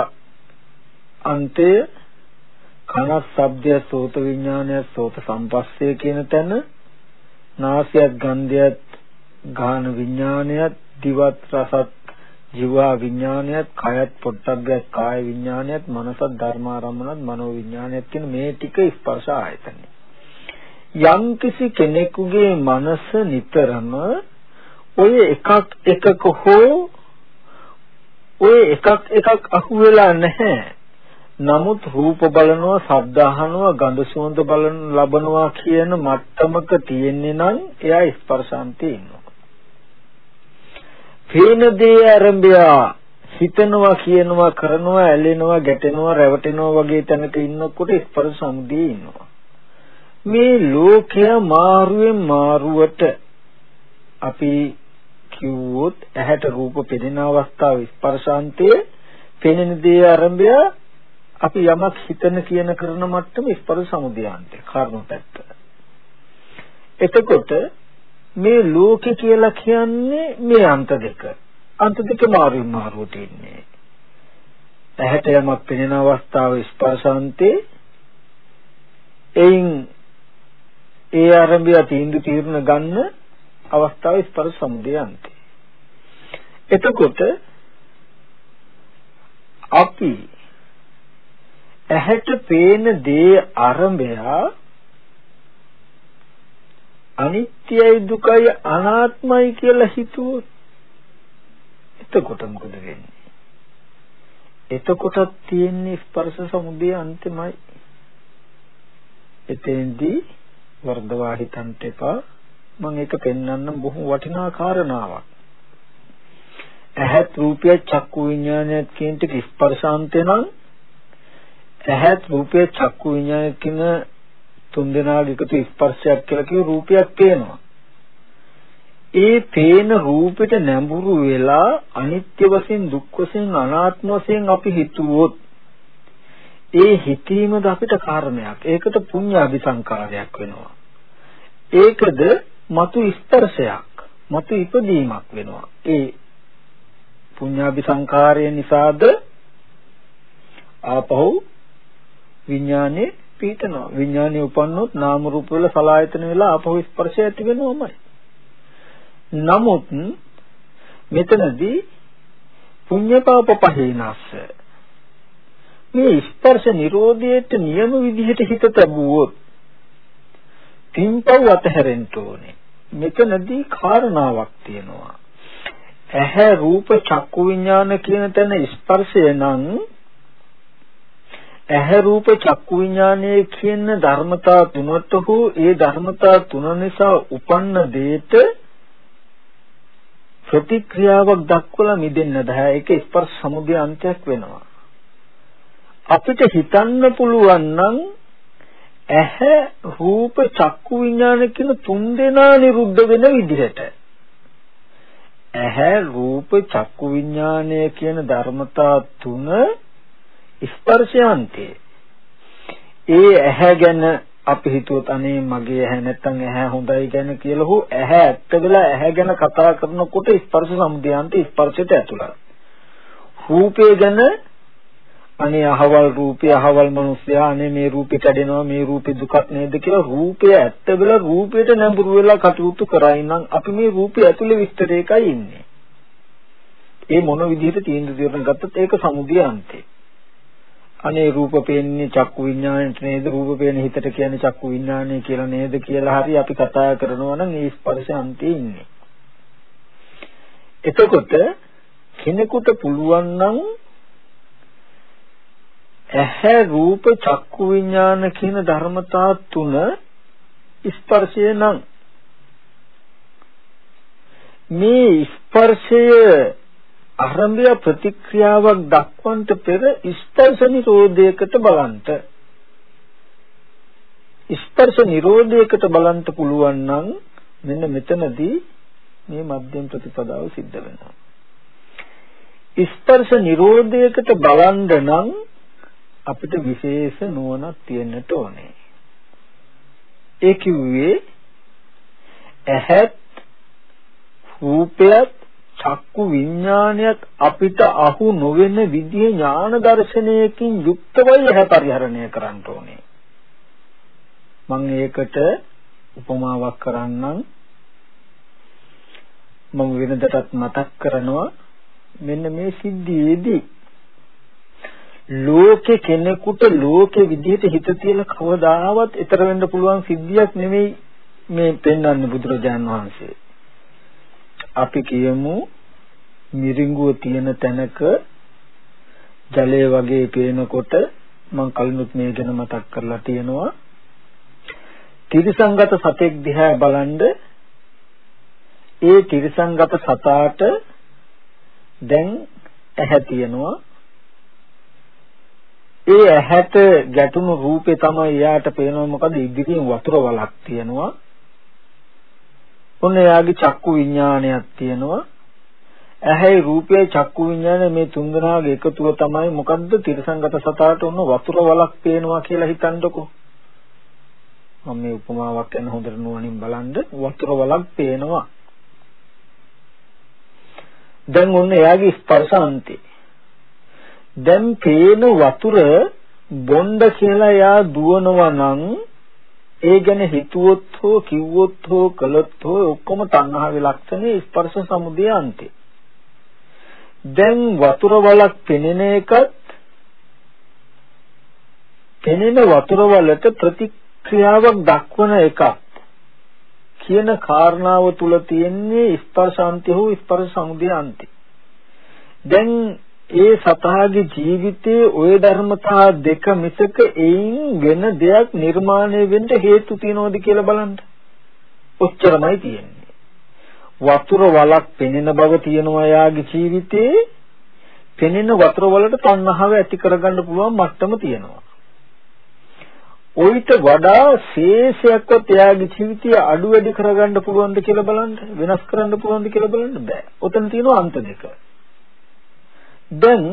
අන්තය කන ශබ්දය සෝත විඥානය සෝත සම්පස්සේ කියන තැන නාසයත් ගන්ධයත් ගාන විඥානයත් දිවත් රසත් ජීවා විඥානයත් කයත් පොට්ටබ්බයත් කාය විඥානයත් මනසත් ධර්මාරම්මනත් මනෝ විඥානයත් කියන මේ ටික ස්පර්ශ ආයතන. යම් කිසි කෙනෙකුගේ මනස නිතරම ඔය එකක් එකක හෝ ඔය එකක් එකක් අහුවෙලා නැහැ. නමුත් රූප බලනවා, ශබ්ද අහනවා, ගඳ සුවඳ බලන ලබනවා කියන මට්ටමක තියෙන්නේ නම් එයා ස්පර්ශාන්තේ ඉන්නවා. පේන දේ ආරම්භය හිතනවා කියනවා කරනවා ඇලෙනවා ගැටෙනවා රැවටෙනවා වගේ තැනක ඉන්නකොට ස්පර්ශ සමුදේ ඉන්නවා මේ ලෝකය මාරුවෙන් මාරුවට අපි කිව්වොත් ඇහැට රූප පෙනෙන අවස්ථාව ස්පර්ශාන්තයේ පෙනෙන දේ ආරම්භය අපි යමක් හිතන කියන කරන මට්ටම ස්පර්ශ සමුදයාන්තය කර්ම පැත්ත එතකොට මේ ලෝකේ කියලා කියන්නේ මේ අන්ත දෙක. අන්ත දෙක මාරු මාරුවට ඉන්නේ. ඇහැට යමක් පෙනෙන අවස්ථාව ස්පර්ශාන්තේ එයින් ඒ ආරම්භය තීන්දුව తీරන ගන්න අවස්ථාවේ ස්පර්ශ සමුදය අන්තය. එතකොට අපි ඇහැට පේන දේ ආරම්භය අනිත්‍යයි දුකයි අනාත්මයි කියලා හිතුවොත් එතකොට මොකද වෙන්නේ? එතකොටත් තියෙන්නේ ස්පර්ශ සමුදය අන්තිමයි. එතෙන්දී වර්ධවා හිතන්න එපා. මම ඒක පෙන්වන්නම් බොහොම වටිනා කාරණාවක්. ඇහත් රූපය චක්කු විඥානයත් කියන ටික ස්පර්ශාන්තේ නම් ඇහත් රූපය චක්කු විඤ්ඤාණය කියන තුන් දෙනාගේ එකතු ස්පර්ශයක් කියලා කියන රූපයක් පේනවා. ඒ පේන රූපෙට නැඹුරු වෙලා අනිත්‍ය වශයෙන් දුක් වශයෙන් අනාත්ම වශයෙන් අපි හිතුවොත් ඒ හිතීමද අපිට කර්මයක්. ඒකට පුණ්‍ය අபிසංකාරයක් වෙනවා. ඒකද මතු ස්පර්ශයක්. මතු ඉපදීමක් වෙනවා. ඒ පුඤ්ඤාභි සංකාරය නිසාද ආපහු විඥානේ පීඨනවා. විඥානේ උපන්නොත් නාම රූප වල සලායතන වෙලා ආපහු ස්පර්ශය ඇති වෙනවමයි. නමුත් මෙතනදී පුඤ්ඤපාප පහේනස්ස මේ ස්පර්ශ නිරෝධයට නියම විදිහට හිත තබුවොත් තින්පව් අතහැරෙන්න ඕනේ. මෙතනදී කාරණාවක් තියෙනවා. ඇහැ රූප චක්කු විඥාන කියන තැන ස්පර්ශය නම් ඇහැ රූප චක්කු විඥානයේ කියන ධර්මතා තුනට හෝ ඒ ධර්මතා තුන නිසා උපන්න දෙයට ප්‍රතික්‍රියාවක් දක්වලා මිදෙන්න බෑ. ඒක ස්පර්ශ සමුදය අන්තයක් වෙනවා. අපිට හිතන්න පුළුවන් නම් ඇහැ රූප චක්කු විඥාන කියන තුන් දෙනා නිරුද්ධ වෙන විදිහට ඇහැ රූප චක්කු විඥානය කියන ධර්මතා තුන ස්පර්ශයන්තේ ඒ ඇහැ ගැන අපි හිතුවොත් අනේ මගේ ඇහැ නැත්තම් ඇහැ හොඳයි ගැන කියලා හෝ ඇහැ ඇත්ත වෙලා ඇහැ ගැන කතා කරනකොට ස්පර්ශ සමුදයන්ත ස්පර්ශයට ඇතුළත්. රූපය ගැන අනේ අහවල් රූපය අහවල් මිනිස්සයා අනේ මේ රූපේ කැඩෙනවා මේ රූපේ දුකක් නේද කියලා රූපය ඇත්ත වෙලා රූපයට නැඹුරු වෙලා කටයුතු කරයි නම් අපි මේ රූපය ඇතුලේ විස්තරයකයි ඉන්නේ. ඒ මොන විදිහට තීන්දුව දෙන්න ගත්තත් ඒක සමුදය අන්තේ. අනේ රූප පේන්නේ චක්කු විඥාණයට නේද රූප පේන හිතට කියන්නේ චක්කු විඥාණය කියලා නේද කියලා හරි අපි කතා කරනවා නම් ඒ ස්පර්ශ අන්තයේ ඉන්නේ. එතකොට කෙනෙකුට පුළුවන් නම් ඇහැ රූප චක්කු විඥාන කියන ධර්මතා තුන ස්පර්ශය නම් මේ ස්පර්ශය ආරම්භය ප්‍රතික්‍රියාවක් දක්වන්නට පෙර ස්පර්ශ නිරෝධයකට බලන්ට. ස්පර්ශ නිරෝධයකට බලන්ට පුළුවන් නම් මෙන්න මෙතනදී මේ මධ්‍යම ප්‍රතිපදාව සිද්ධ වෙනවා. ස්පර්ශ නිරෝධයකට බලන්න නම් අපිට විශේෂ නුවණක් තියෙන්නට ඕනේ. ඒ කිව්වේ ඇහත් රූපයත් චක්කු විඥානයත් අපිට අහු නොවන විදිහේ ඥාන දර්ශනයකින් යුක්තවයි එහැ පරිහරණය කරන්න ඕනේ. මම ඒකට උපමාවක් කරන්නම්. මම වෙනදටත් මතක් කරනවා මෙන්න මේ සිද්ධියේදී ලෝකේ කෙනෙකුට ලෝකේ විදිහට හිත තියලා කවදාවත් ඊතර වෙන්න පුළුවන් සිද්ධියක් නෙමෙයි මේ පෙන්වන්නේ බුදුරජාන් වහන්සේ. අපි කියමු මිරිඟුව තියෙන තැනක ජලය වගේ පේනකොට මම කලිනුත් මේ ගැන මතක් කරලා තියෙනවා. තිරිසංගත සතෙක් දිහා බලන්ද ඒ තිරිසංගත සතාට දැන් ඇහැ තියෙනවා. ඒ ඇහැට ගැටුණු රූපේ තමයි එයාට පේනවා. මොකද ඉදිරියෙන් වතුර වලක් තියෙනවා. ඔන්න එයාගේ චක්කු විඥානයක් තියෙනවා. ඇහැයි රූපයයි චක්කු විඥානය මේ තුන්දෙනාගේ එකතුව තමයි මොකද්ද තිරසංගත සතාට ඔන්න වතුර වලක් පේනවා කියලා හිතන්නකෝ. මම මේ උපමාවක් ගැන හොඳට නුවණින් බලන්න වතුර වලක් පේනවා. දැන් ඔන්න එයාගේ ස්පර්ශාන්තේ. දැන් පේන වතුර බොණ්ඩ කියලා එයා දුවනවා නම් ඒ ගැන හිතුවොත් හෝ කිව්වොත් හෝ කළොත් හෝ ඔක්කොම තණ්හාවේ ලක්ෂණේ ස්පර්ශ සමුදය අන්තය. දැන් වතුර වලක් පෙනෙන එකත් පෙනෙන වතුර වලට ප්‍රතික්‍රියාවක් දක්වන එකක් කියන කාරණාව තුල තියෙන්නේ ස්පර්ශාන්ති හෝ ස්පර්ශ සමුදය අන්ති. දැන් ඒ සතාගේ ජීවිතයේ ওই ධර්මතා දෙක මිසක එයින් වෙන දෙයක් නිර්මාණය වෙන්න හේතු තියනෝද කියලා බලන්න. ඔච්චරමයි තියෙන්නේ. වතුර වලක් පෙනෙන බව තියෙනවා යාගේ ජීවිතයේ පෙනෙන වතුර වලට තණ්හාව ඇති කරගන්න පුළුවන් මට්ටම තියෙනවා. ඔයිට වඩා ශේෂයක්වත් එයාගේ ජීවිතය අඩු වැඩි කරගන්න පුළුවන්ද කියලා බලන්න වෙනස් කරන්න පුළුවන්ද කියලා බලන්න බෑ. ඔතන තියෙනවා අන්ත දෙක. දැන්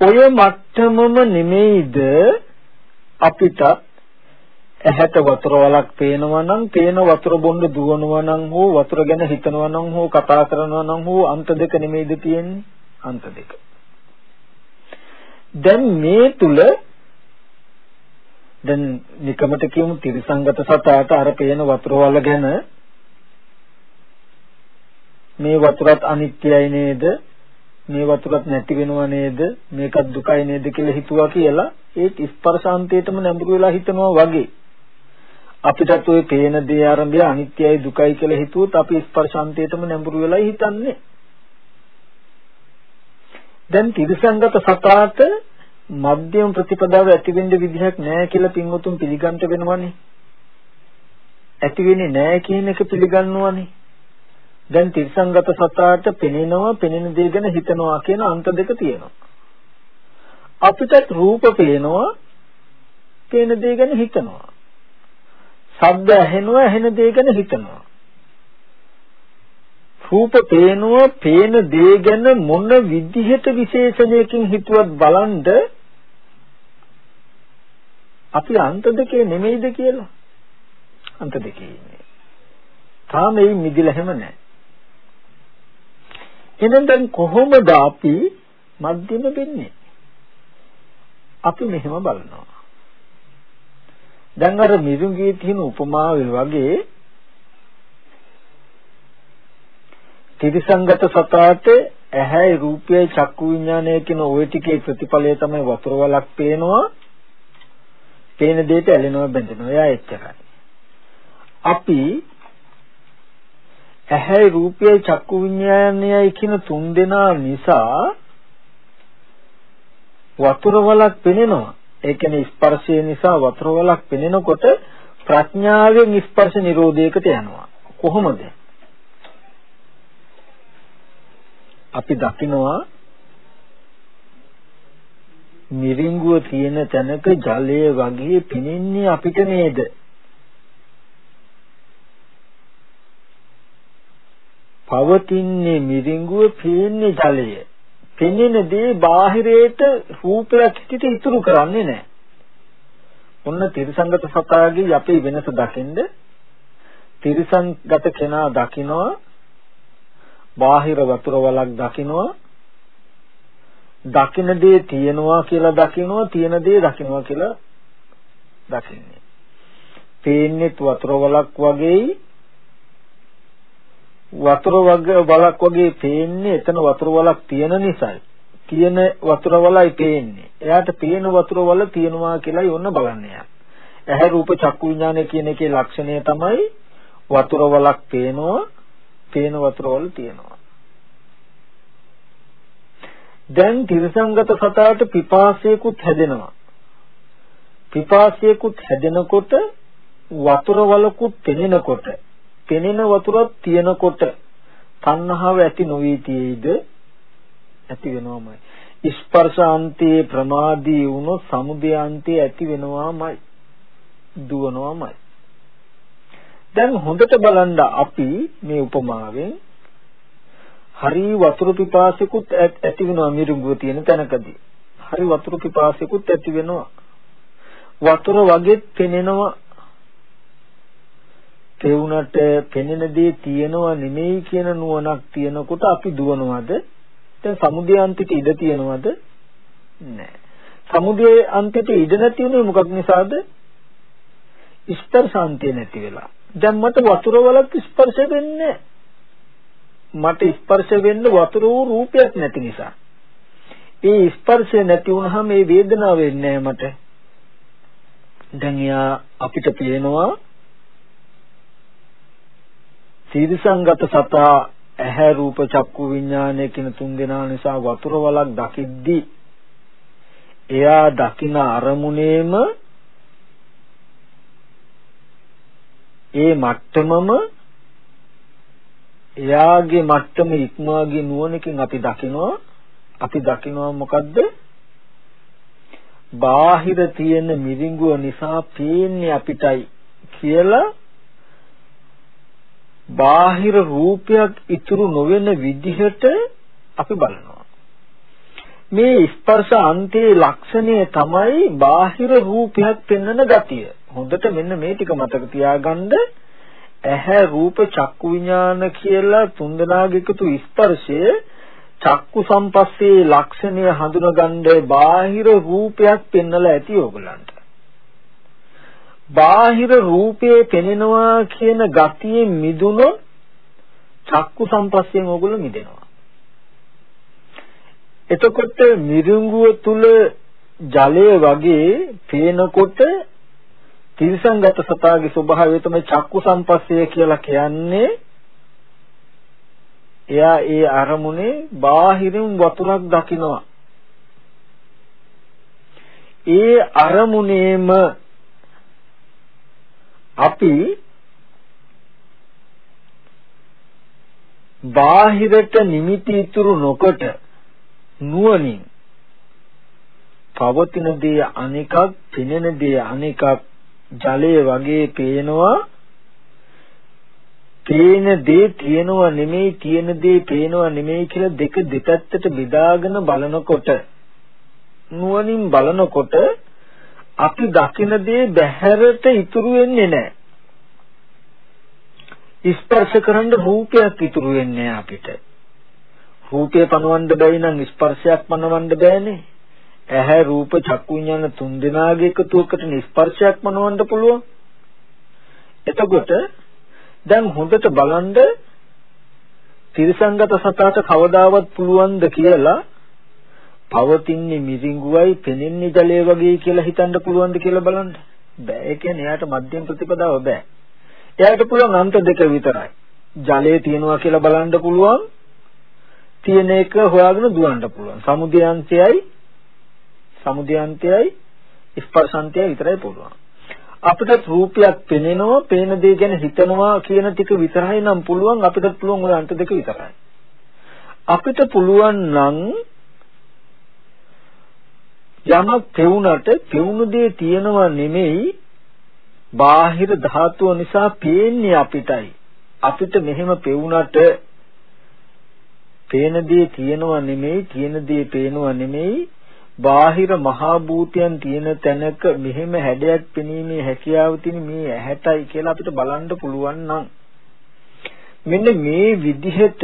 ඔය මට්ටමම නෙමෙයිද අපිට ඇහැට වතුර වලක් පේනවා නම් පේන වතුර බොන්න දුවනවා නම් හෝ වතුර ගැන හිතනවා නම් හෝ කතා කරනවා නම් හෝ අන්ත දෙක නෙමෙයිද තියෙන්නේ? අන්ත දෙක. දැන් මේ තුල දැන් නිකමට කියමු තිරසංගත සතාට අර පේන වතුර වල ගැන. මේ වතුරත් අනිත්‍යයි නේද? මේ වතුරත් නැති වෙනව නේද? මේකත් දුකයි නේද කියලා හිතුවා කියලා ඒත් ස්පර්ශාන්තයටම නැඹුරු වෙලා හිතනවා වගේ. අපිටත් ওই පේන දේ ආරම්භය අනිත්‍යයි දුකයි කියලා හිතුවොත් අපි ස්පර්ශාන්තයටම නැඹුරු වෙලා හිතන්නේ. දැන් තිරසංගත සතාට මධ්‍යම ප්‍රතිපදාව ඇති වෙන්න විදිහක් නැහැ කියලා පින්වතුන් පිළිගන්න වෙනවනේ. ඇති වෙන්නේ නැහැ කියන එක පිළිගන්නවනේ. දැන් තිරසංගත සතාට පෙනෙනවා පෙනෙන දේ ගැන හිතනවා කියන අන්ත දෙක තියෙනවා. අපිටත් රූප පේනවා පේන දේ ගැන හිතනවා. ශබ්ද ඇහෙනවා ඇහෙන දේ ගැන හිතනවා. රූප පේනවා පේන දේ ගැන මොන විදිහට විශේෂණයකින් හිතුවත් බලන්ද අපි අන්ත දෙකේ නෙමෙයිද කියලා අන්ත දෙකේ ඉන්නේ. තාම මේ මිදිලා හැම නැහැ. එහෙනම් දැන් කොහොමද අපි මධ්‍යම වෙන්නේ? අපි මෙහෙම බලනවා. දැන් අර මිරිඟුවේ තියෙන උපමාව වගේ ත්‍රිසංගත සතාට ඇහැයි රූපයයි චක්කු විඥානය කියන ওই ටිකේ ප්‍රතිඵලය තමයි වතුර වලක් පේනවා. පේන දෙයට ඇලෙනවා බැඳෙනවා. එයා එච්චරයි. අපි ඇහැයි රූපයයි චක්කු විඤ්ඤාණයයි කියන තුන් දෙනා නිසා වතුර වලක් පෙනෙනවා. ඒ කියන්නේ ස්පර්ශය නිසා වතුර වලක් පෙනෙනකොට ප්‍රඥාවෙන් ස්පර්ශ නිරෝධයකට යනවා. කොහොමද? අපි දකිනවා මිරිඟුව තියෙන තැනක ජලය වගේ පෙනෙන්නේ අපිට නේද? පවතින්නේ මිරිඟුව පේන්නේ ජලය. පෙනෙන දේ බාහිරයට රූපයක් හිටිට ඉතුරු කරන්නේ නැහැ. ඔන්න තිරසංගත සතාගේ අපේ වෙනස දකින්ද තිරසංගත කෙනා දකිනවා බාහිර වතුර වලක් දකිනවා දකින දේ තියෙනවා කියලා දකිනවා තියෙන දේ දකිනවා කියලා දකින්නේ. පේන්නේ වතුර වලක් වගේයි වතුර වලක් වගේ පේන්නේ එතන වතුර වලක් තියෙන නිසායි. තියෙන වතුර වලයි පේන්නේ. එයාට පේන වතුර වල තියෙනවා කියලායි ඔන්න බලන්නේ. ඇහැ රූප චක්කු විඥානය කියන එකේ ලක්ෂණය තමයි වතුර වලක් පේනවා, පේන වතුර වල තියෙනවා. දැන් තිරසංගත සතාට පිපාසයකුත් හැදෙනවා. පිපාසයකුත් හැදෙනකොට වතුර වලකුත් පෙනෙනකොට පෙනෙන වතුරක් තියෙනකොට තණ්හාව ඇති නොවී තියෙයිද ඇති වෙනවමයි. ස්පර්ශාන්තයේ ප්‍රමාදී වුණොත් සමුදයාන්තයේ ඇති වෙනවාමයි. දුවනවාමයි. දැන් හොඳට බලන්න අපි මේ උපමාවෙන් හරි වතුර පිපාසිකුත් ඇති වෙනවා මිරිඟුව තියෙන තැනකදී. හරි වතුර පිපාසිකුත් ඇති වෙනවා. වතුර වගේ පෙනෙනවා. පෙවුනට පෙනෙන දේ තියෙනවා නෙමෙයි කියන නුවණක් තියෙනකොට අපි දුවනවද? දැන් සමුදය අන්තිට ඉඩ තියෙනවද? නැහැ. සමුදය අන්තිට ඉඩ නැති උනේ මොකක් නිසාද? ස්පර්ශාන්තිය නැති වෙලා. දැන් මට වතුර වලක් ස්පර්ශ වෙන්නේ මට ස්පර්ශ වෙන්න වතුර වූ රූපයක් නැති නිසා. ඒ ස්පර්ශය නැති වුනහම මේ වේදනාව වෙන්නේ මට. දැන් යා අපිට පේනවා තිරිසංගත සතා ඇහැ රූප චක්කු විඥානය කියන තුන් දෙනා නිසා වතුර වලක් දකිද්දී එයා දකින අරමුණේම ඒ මට්ටමම එයාගේ මට්ටම ඉක්මවාගේ නුවණකින් අපි දකිනවා. අපි දකිනවා මොකද්ද? බාහිර තියෙන මිරිඟුව නිසා පේන්නේ අපිටයි කියලා බාහිර රූපයක් ඉතුරු නොවන විදිහට අපි බලනවා. මේ ස්පර්ශ අන්තයේ ලක්ෂණය තමයි බාහිර රූපයක් පෙන්වන ගතිය. හොඳට මෙන්න මේ ටික මතක තියාගන්න. ඇහැ රූප චක්කු විඥාන කියලා තුන්දෙනාගේ එකතු ස්පර්ශය චක්කු සම්පස්සේ ලක්ෂණය හඳුනගන්න බාහිර රූපයක් පෙන්වලා ඇති ඕගලන්ට. බාහිර රූපේ පෙනෙනවා කියන ගතියේ මිදුණොත් චක්කු සම්පස්යෙන් ඕගොල්ලෝ මිදෙනවා. එතකොට මිරිඟුව තුල ජලය වගේ පේනකොට තිරසංගත සතාගේ ස්වභාවය තමයි චක්කු සම්පස්සය කියලා කියන්නේ එයා ඒ අරමුණේ බාහිරින් වතුරක් දකිනවා ඒ අරමුණේම අපි බාහිරට නිමිති ඉතුරු නොකොට නුවණින් පවතින දේ අනිකක් පෙනෙන දේ අනිකක් ජලය වගේ පේනවා. පේන දේ තියෙනවා නෙමෙයි තියෙන දේ පේනවා නෙමෙයි කියලා දෙක දෙපැත්තට බෙදාගෙන බලනකොට නුවණින් බලනකොට අපි දකින දේ බහැරට ඉතුරු වෙන්නේ නැහැ. ස්පර්ශ කරන්න රූපයක් ඉතුරු වෙන්නේ අපිට. රූපය පනවන්න බැයි නම් ස්පර්ශයක් පනවන්න බෑනේ. ඇහැ රූප චක්කු විඥාන තුන් දෙනාගේ එකතුවකට ස්පර්ශයක් මනවන්න පුළුවන්. එතකොට දැන් හොඳට බලන්න තිරසංගත සතාට කවදාවත් පුළුවන්ද කියලා පවතින්නේ මිරිඟුවයි පෙනෙන්නේ ජලය වගේ කියලා හිතන්න පුළුවන්ද කියලා බලන්න. බෑ. ඒ කියන්නේ එයාට මධ්‍යම ප්‍රතිපදාව බෑ. එයාට පුළුවන් අන්ත දෙක විතරයි. ජලය තියෙනවා කියලා බලන්න පුළුවන්. තියෙන එක හොයාගෙන දුවන්න පුළුවන්. සමුදයන්තයයි සමුදයන්තයයි ස්පර්ශාන්තයයි විතරයි පුළුවන්. අපිට රූපයක් පෙනෙනවා, පේන දේ ගැන හිතනවා කියන ටික විතරයි නම් පුළුවන් අපිට පුළුවන් ওই අන්ත දෙක විතරයි. අපිට පුළුවන් නම් යමක් පෙවුනට පෙවුණු දේ තියෙනවා නෙමෙයි බාහිර ධාතුව නිසා පේන්නේ අපිටයි. අපිට මෙහෙම පෙවුනට පේන දේ තියෙනවා නෙමෙයි, තියෙන දේ පේනවා නෙමෙයි බාහිර මහා භූතයන් තියෙන තැනක මෙහෙම හැඩයක් පෙනීමේ හැකියාව තියෙන මේ ඇහැටයි කියලා අපිට බලන්න පුළුවන් නම් මෙන්න මේ විදිහට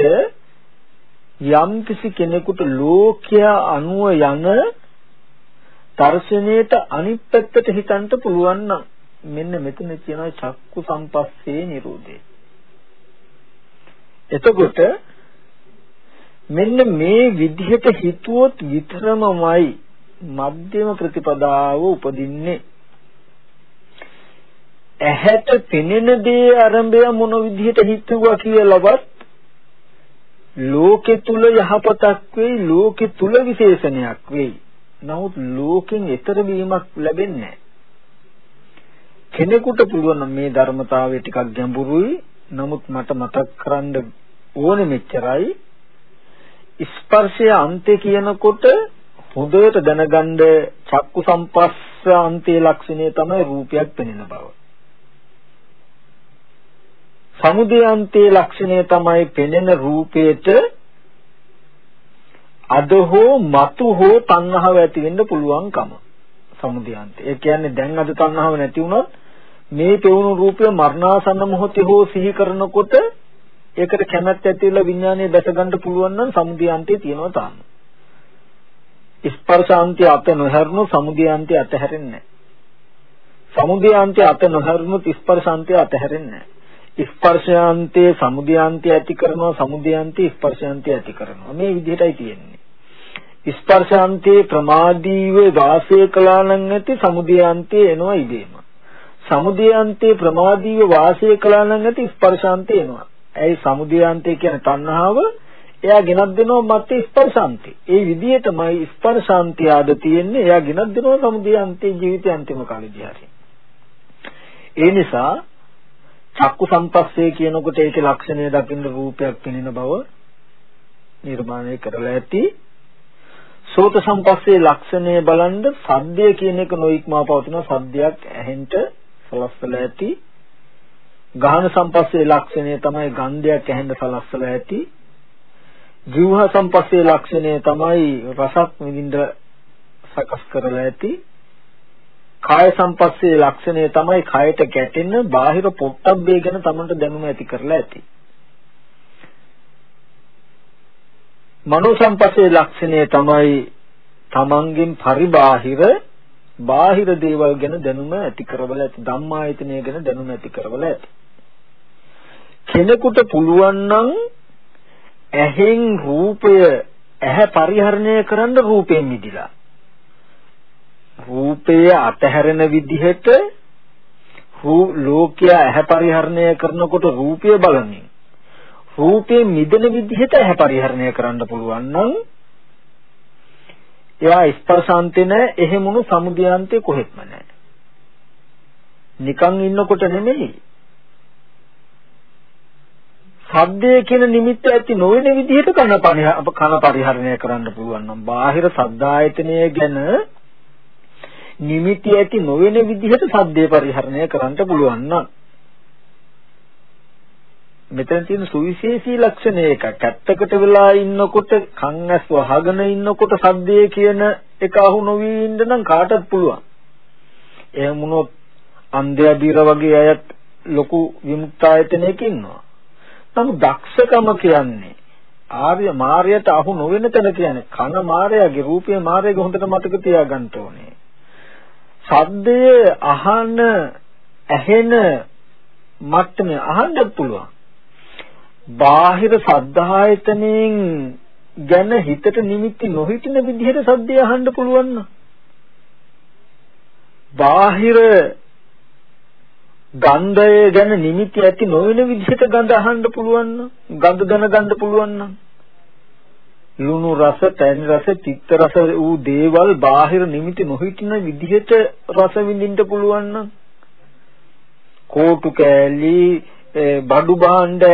යම් කිසි කෙනෙකුට ලෝකයා අනුව යන දර්ශනයට අනිත් පැත්තට හිතන්න පුළුවන් නම් මෙන්න මෙතන කියනවා චක්කු සම්පස්සේ නිරෝධය. එතකොට මෙන්න මේ විදිහට හිතුවොත් විතරමයි මධ්‍යම ප්‍රතිපදාව උපදින්නේ ඇහැට පෙනෙන දේ ආරම්භය මොන විදිහට හිතුවා කියලාවත් ලෝකෙ තුල යහපතක් වෙයි ලෝකෙ තුල විශේෂණයක් වෙයි නමුත් ලෝකෙන් ඈතර වීමක් ලැබෙන්නේ කෙනෙකුට පුළුවන් මේ ධර්මතාවය ටිකක් ගැඹුරුයි. නමුත් මට මතක් කරන්න ඕනේ මෙච්චරයි. ස්පර්ශය අන්තය කියනකොට හොඳට දැනගන්න චක්කු සම්පස්ස අන්තයේ ලක්ෂණය තමයි රූපයක් පෙනෙන බව. සමුදය අන්තයේ ලක්ෂණය තමයි පෙනෙන රූපයට අද හෝ මතු හෝ තණ්හාව ඇති වෙන්න පුළුවන්කම. සමුදය අන්තය. ඒ කියන්නේ දැන් අද තණ්හාව නැති වුණොත් මේ පෙවුණු රූපය මරණාසන්න මොහොතේ හෝ සිහි කරනකොට ඒකට කැමැත්ත ඇතිවලා විඥානය දැස ගන්න පුළුවන් නම් සමුදය අන්තයේ තියෙනවා තාම. ස්පර්ශාන්තය අත නොහැරුණු සමුදයාන්තය අතහැරෙන්නේ සමුදයාන්තය අත නොහැරුණොත් ස්පර්ශාන්තය අතහැරෙන්නේ නැහැ. ස්පර්ශාන්තයේ සමුදයාන්තය ඇති කරනවා සමුදයාන්තයේ ස්පර්ශාන්තය ඇති කරනවා. මේ විදිහටයි තියෙන්නේ. ස්පර්ශාන්තයේ ප්‍රමාදීව වාසය කළා නම් ඇති සමුදයාන්තය එනවා ඉදීම. සමුදයාන්තයේ ප්‍රමාදීව වාසය කළා නම් ඇති ස්පර්ශාන්තය එනවා. ඇයි සමුදයාන්තය කියන තණ්හාව එයා ගෙනත් දෙනවා මත් ස්පර්ශාන්තේ. ඒ විදිහටමයි ස්පර්ශාන්තය ආද තියෙන්නේ. එයා ගෙනත් දෙනවා සමුදයාන්තේ ජීවිතය අන්තිම කාලෙදී හරි. ඒ නිසා චක්කු සම්පස්සේ කියනකොට ඒකේ ලක්ෂණය දකින්න රූපයක් පෙනෙන බව නිර්මාණය කරලා ඇති. සෝත සම්පස්සේ ලක්ෂණය බලන්ද සද්දය කියන එක නොඉක්මවා පවතින සද්දයක් ඇහෙන්න සලස්සලා ඇති. ගාහන සම්පස්සේ ලක්ෂණය තමයි ගන්ධයක් ඇහෙන්න සලස්සලා ඇති. ජීවහ සම්පස්සේ ලක්ෂණය තමයි රසක් විඳින්න සකස් කරලා ඇති. කාය සම්පස්සේ ලක්ෂණය තමයි කයට ගැටෙන බාහිර පොට්ටබ්බේ ගැන තමන්ට දැනුම ඇති කරලා ඇති. මනෝ සම්පස්සේ ලක්ෂණය තමයි තමන්ගෙන් පරිබාහිර බාහිර දේවල් ගැන දැනුම ඇති කරවල ඇති ධම්මායතනය ගැන දැනුම ඇති කරවල ඇති. කෙනෙකුට පුළුවන් නම් ඇහෙන් රූපය ඇහැ පරිහරණය කරන්න රූපයෙන් මිදිලා රූපය අතහැරෙන විදිහට ලෝකය ඇහැ පරිහරණය කරනකොට රූපය බලමින් රූපේ මිදෙන විදිහට ඇහැ පරිහරණය කරන්න පුළුවන් නම් එයා ස්පර්ශාන්තේ නැහැ එහෙමුණු සමුදයාන්තේ කොහෙත්ම නැහැ. නිකන් ඉන්නකොට නෙමෙයි. සද්දය කියන නිමිත්ත ඇති නොවන විදිහට කන කන පරිහරණය කරන්න පුළුවන් නම් බාහිර සද්දායතනය ගැන නිමිති ඇති නොවන විදිහට සද්දේ පරිහරණය කරන්න පුළුවන් නම්. මෙතන තියෙන සුවිශේෂී ලක්ෂණ එකක්. ඇත්තකට වෙලා ඉන්නකොට කන් ඇස් වහගෙන ඉන්නකොට සද්දේ කියන එක අහු නොවි ඉන්න නම් කාටත් පුළුවන්. එහෙම වුණොත් අන්ධය බීර වගේ අයත් ලොකු විමුක්තායතනයක ඉන්නවා. නමුත් දක්ෂකම කියන්නේ ආර්ය මාර්යයට අහු නොවෙන තැන කියන්නේ කන මාර්යාගේ රූපය මාර්යාගේ හොඳට මතක තියාගන්න ඕනේ. සද්දය අහන ඇහෙන මට්ටමේ අහන්නත් පුළුවන්. බාහිර සද්ධායතනෙන් ගැන හිතට නිමිති නොහිටින විදිහට සද්දය අහන්න පුළුවන් නම් බාහිර ගන්ධය ගැන නිමිති ඇති නොවන විදිහට ගඳ අහන්න පුළුවන් නම් ගඳ දැනගන්න පුළුවන් නම් ලුණු රස, පැණි රස, තිත්ත රස වූ දේවල් බාහිර නිමිති නොහිටින විදිහට රස විඳින්න පුළුවන් නම් කෝටු කෑලි බඩු භාණ්ඩ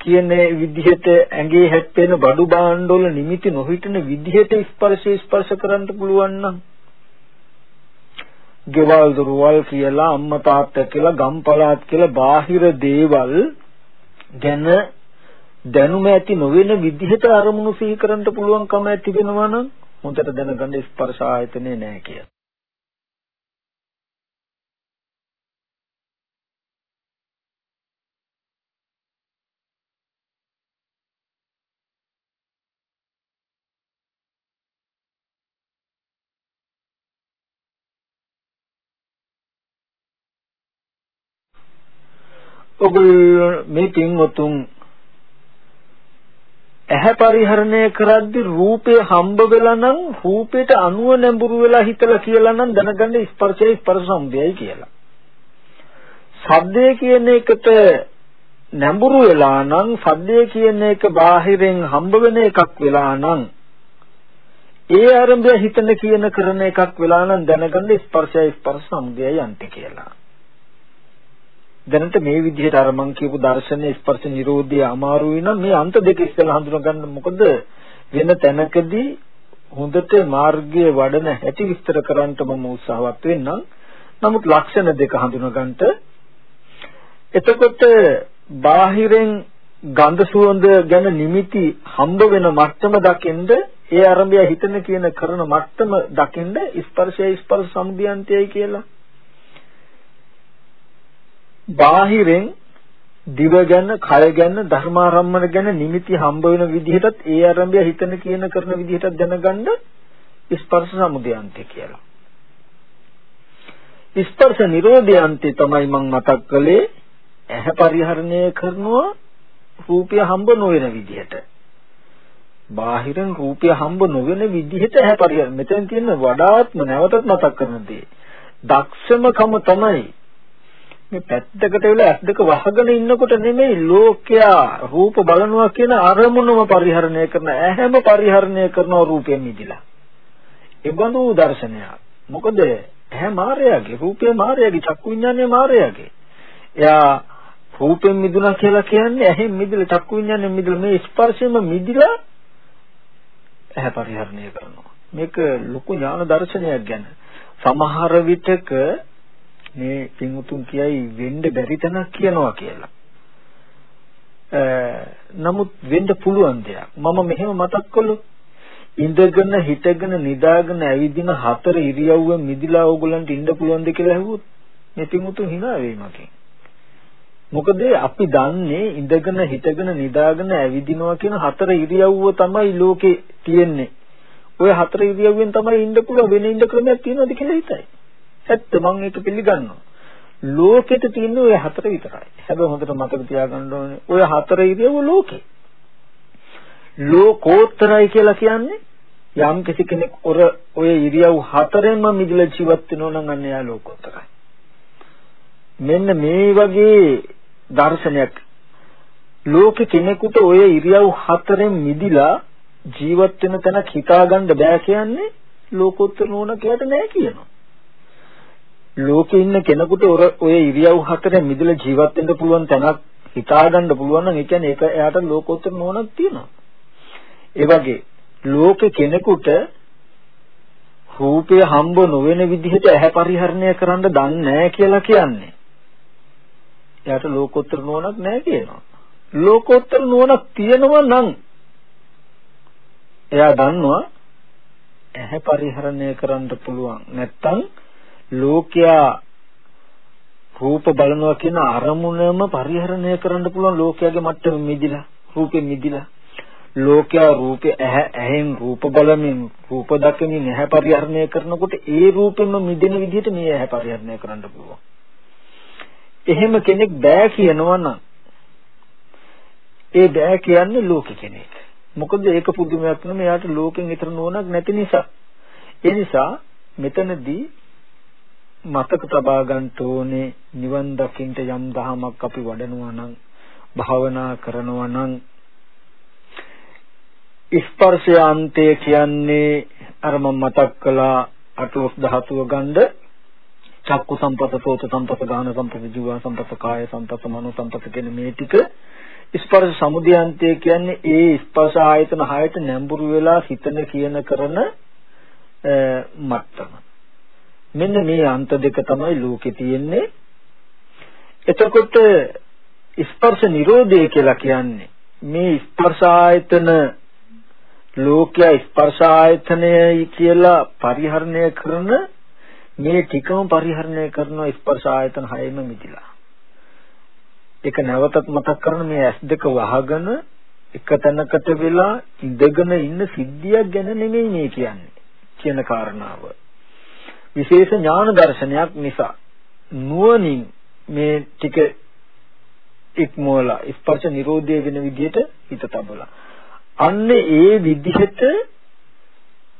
කියන විදිහට ඇඟේ හැප්පෙන බඩු භාණ්ඩ වල නිමිති නොහිටින විදිහට ස්පර්ශ ස්පර්ශ කරන්න පුළුවන් නම් ගෙවල් දොරවල් කියලා අම්මා තාත්තා කියලා ගම්පලාත් කියලා බාහිර දේවල් ගැන දැනුම ඇති නොවන විදිහට අරමුණු සිහි කරන්න පුළුවන්කම ඇති වෙනවා නම් හොඳට දැනගන්න ස්පර්ශ ආයතනේ නැහැ කියලා. ඔගොල්ලෝ මේ පින්වතුන් ඇහැ පරිහරණය කරද්දී රූපේ හම්බ වෙලා නම් රූපේට අනුව නැඹුරු වෙලා හිතලා කියලා නම් දැනගන්න ස්පර්ශය ස්පර්ශ සම්බයයි කියලා. සද්දය කියන එකට නැඹුරු වෙලා නම් සද්දය කියන එක බාහිරෙන් හම්බ වෙන එකක් වෙලා නම් ඒ ආරම්භය හිතන කියන කරන එකක් වෙලා නම් දැනගන්න ස්පර්ශය ස්පර්ශ සම්බයයි අන්ති කියලා. දැනට මේ විදිහට අර මං කියපු දර්ශනයේ ස්පර්ශ නිරෝධය අමාරුයි නම් මේ අන්ත දෙක ඉස්සෙල්ලා හඳුනා ගන්න මොකද? වෙන තැනකදී හොඳට මාර්ගයේ වඩන හැටි විස්තර කරන්න මම උත්සාහවත් වෙන්නම්. නමුත් ලක්ෂණ දෙක හඳුනා ගන්නට. එතකොට බාහිරෙන් ගන්ධ සුවඳ ගැන නිමිති හම්බ වෙන මට්ටම දකින්ද ඒ අරඹය හිතන කියන කරන මට්ටම දකින්ද ස්පර්ශය ස්පර්ශ සම්බියන්තයයි කියලා? බාහිරෙන් දිව ගැන, කය ගැන, ධර්මාරම්මන ගැන නිමිති හම්බ වෙන විදිහටත් ඒ ආරම්භය හිතන කියන කරන විදිහටත් දැනගන්න ස්පර්ශ සමුදයන්ති කියලා. ස්පර්ශ නිරෝධය අන්තේ තමයි මම මතක් කළේ ඇහැ පරිහරණය කරනවා රූපය හම්බ නොවන විදිහට. බාහිරන් රූපය හම්බ නොවන විදිහට ඇහැ පරිහරණය. මෙතෙන් තියෙන වඩාත්ම නැවතත් මතක් කරන දේ. දක්ෂමකම තමයි මේ පැත්තකට වෙලා ඇස් දෙක වහගෙන ඉන්නකොට නෙමෙයි ලෝකයා රූප බලනවා කියන අරමුණම පරිහරණය කරන ඇහැම පරිහරණය කරන රූපයෙන් මිදිලා. ඒ බඳු දර්ශනයක්. මොකද ඇහැ මායයාගේ රූපය මායයාගේ චක්කු විඥානය මායයාගේ. එයා රූපෙන් මිදුණා කියලා කියන්නේ ඇහෙන් මිදලා චක්කු විඥානයෙන් මිදලා මේ ස්පර්ශයෙන්ම මිදිලා ඇහැ පරිහරණය කරනවා. මේක ලොකු ඥාන දර්ශනයක් ගැන. සමහර විටක මේ පින්වුතුන් කියයි වෙන්න බැරි තැනක් කියනවා කියලා. නමුත් වෙන්න පුළුවන් දෙයක්. මම මෙහෙම මතක් කළොත් ඉඳගෙන හිටගෙන නිදාගෙන ඇවිදින හතර ඉරියව්වෙන් මිදිලා ඕගොල්ලන්ට ඉන්න පුළුවන්ද කියලා ඇහුවොත් මේ පින්වුතුන් hina වෙයි මගෙන්. මොකද අපි දන්නේ ඉඳගෙන හිටගෙන නිදාගෙන ඇවිදිනවා කියන හතර ඉරියව්ව තමයි ලෝකේ තියෙන්නේ. ওই හතර ඉරියව්වෙන් තමයි ඉන්න පුළුවන් වෙන ඉන්න ක්‍රමයක් තියෙනවද කියලා හිතයි. ඇත්ත මම ඒක පිළිගන්නවා. ලෝකෙට තියෙන ওই හතර විතරයි. හැබැයි හොඳට මතක තියාගන්න ඕනේ ওই හතර ඉරියව්ව ලෝකේ. ලෝකෝත්තරයි කියලා කියන්නේ යම් කිසි කෙනෙක් ඔර ඔය ඉරියව් හතරෙන්ම මිදලා ජීවත් වෙනවා නම් අන්න එයා ලෝකෝත්තරයි. මෙන්න මේ වගේ දර්ශනයක් ලෝකෙ කෙනෙකුට ඔය ඉරියව් හතරෙන් මිදිලා ජීවත් වෙන තැනක් හිතාගන්න බෑ කියන්නේ ලෝකෝත්තර නෝන කියට නෑ කියනවා. ලෝකේ ඉන්න කෙනෙකුට ඔය ඉරියව් හතරෙන් මිදලා ජීවත් වෙන්න පුළුවන් තැනක් හිතාගන්න පුළුවන් නම් ඒ කියන්නේ ඒක එයාට ලෝකෝත්තර නෝනක් තියෙනවා. ඒ වගේ ලෝකේ කෙනෙකුට රූපය හම්බ නොවන විදිහට ඇහැ පරිහරණය කරන්න දන්නේ නැහැ කියලා කියන්නේ. එයාට ලෝකෝත්තර නෝනක් නැහැ කියනවා. ලෝකෝත්තර නෝනක් තියෙනවා නම් එයා දන්නවා ඇහැ පරිහරණය කරන්න පුළුවන්. නැත්තම් ලෝකයා රූප බලනවා කියන අරමුණම පරිහරණය කරන්න පුළුවන් ලෝකයාගේ මට්ටම මිදිලා රූපෙ මිදිලා ලෝකයා රූපේ ඇහැ ඇහෙන් රූප බලමින් රූප දකිමින් ඇහැ පරිහරණය කරනකොට ඒ රූපෙම මිදෙන විදිහට මේ ඇහැ පරිහරණය කරන්න පුළුවන්. එහෙම කෙනෙක් බෑ කියනවා නම් ඒ බෑ කියන්නේ ලෝක කෙනෙක්. මොකද ඒක පුදුමයක් නෙමෙයි එයාට ලෝකෙන් ඊතර නෝනක් නැති නිසා. ඒ නිසා මෙතනදී මතක තබා ගන්න ඕනේ නිවන් දකින්න යම් දහමක් අපි වඩනවා නම් භාවනා කරනවා නම්. ස්පර්ශය අන්තය කියන්නේ අර මම මතක් කළා අටලොස් ධාතුව ගන්න චක්කු සම්පත සෝත සම්පත ගාන සම්පත ජීව සම්පත කාය සම්පත මනෝ සම්පත කියන මේ ටික ස්පර්ශ සමුදයන්තය කියන්නේ ඒ ස්පර්ශ ආයතන හයට නැඹුරු වෙලා හිතන කියන කරන මට්ටම. මෙන්න මේ අන්ත දෙක තමයි ලෝකේ තියෙන්නේ. එතකොට ස්පර්ශ නිරෝධය කියලා කියන්නේ මේ ස්පර්ශ ආයතන ලෝකයේ ස්පර්ශ ආයතනයයි කියලා පරිහරණය කරන මේ ටිකම පරිහරණය කරන ස්පර්ශ ආයතන හයෙම මිදිලා. ඒක නැවතත් මතක් කරන මේ S2 වහගෙන එක තැනකට වෙලා ඉඳගෙන ඉන්න සිද්ධියක් ගැන නෙමෙයි මේ කියන්නේ කියන කාරණාව. විශේෂ ඥාන දර්ශනයක් නිසා නුවණින් මේ ටික ඉක්මවලා ස්පර්ශ නිරෝධය වෙන විදිහට හිත තබලා අන්න ඒ විදිහට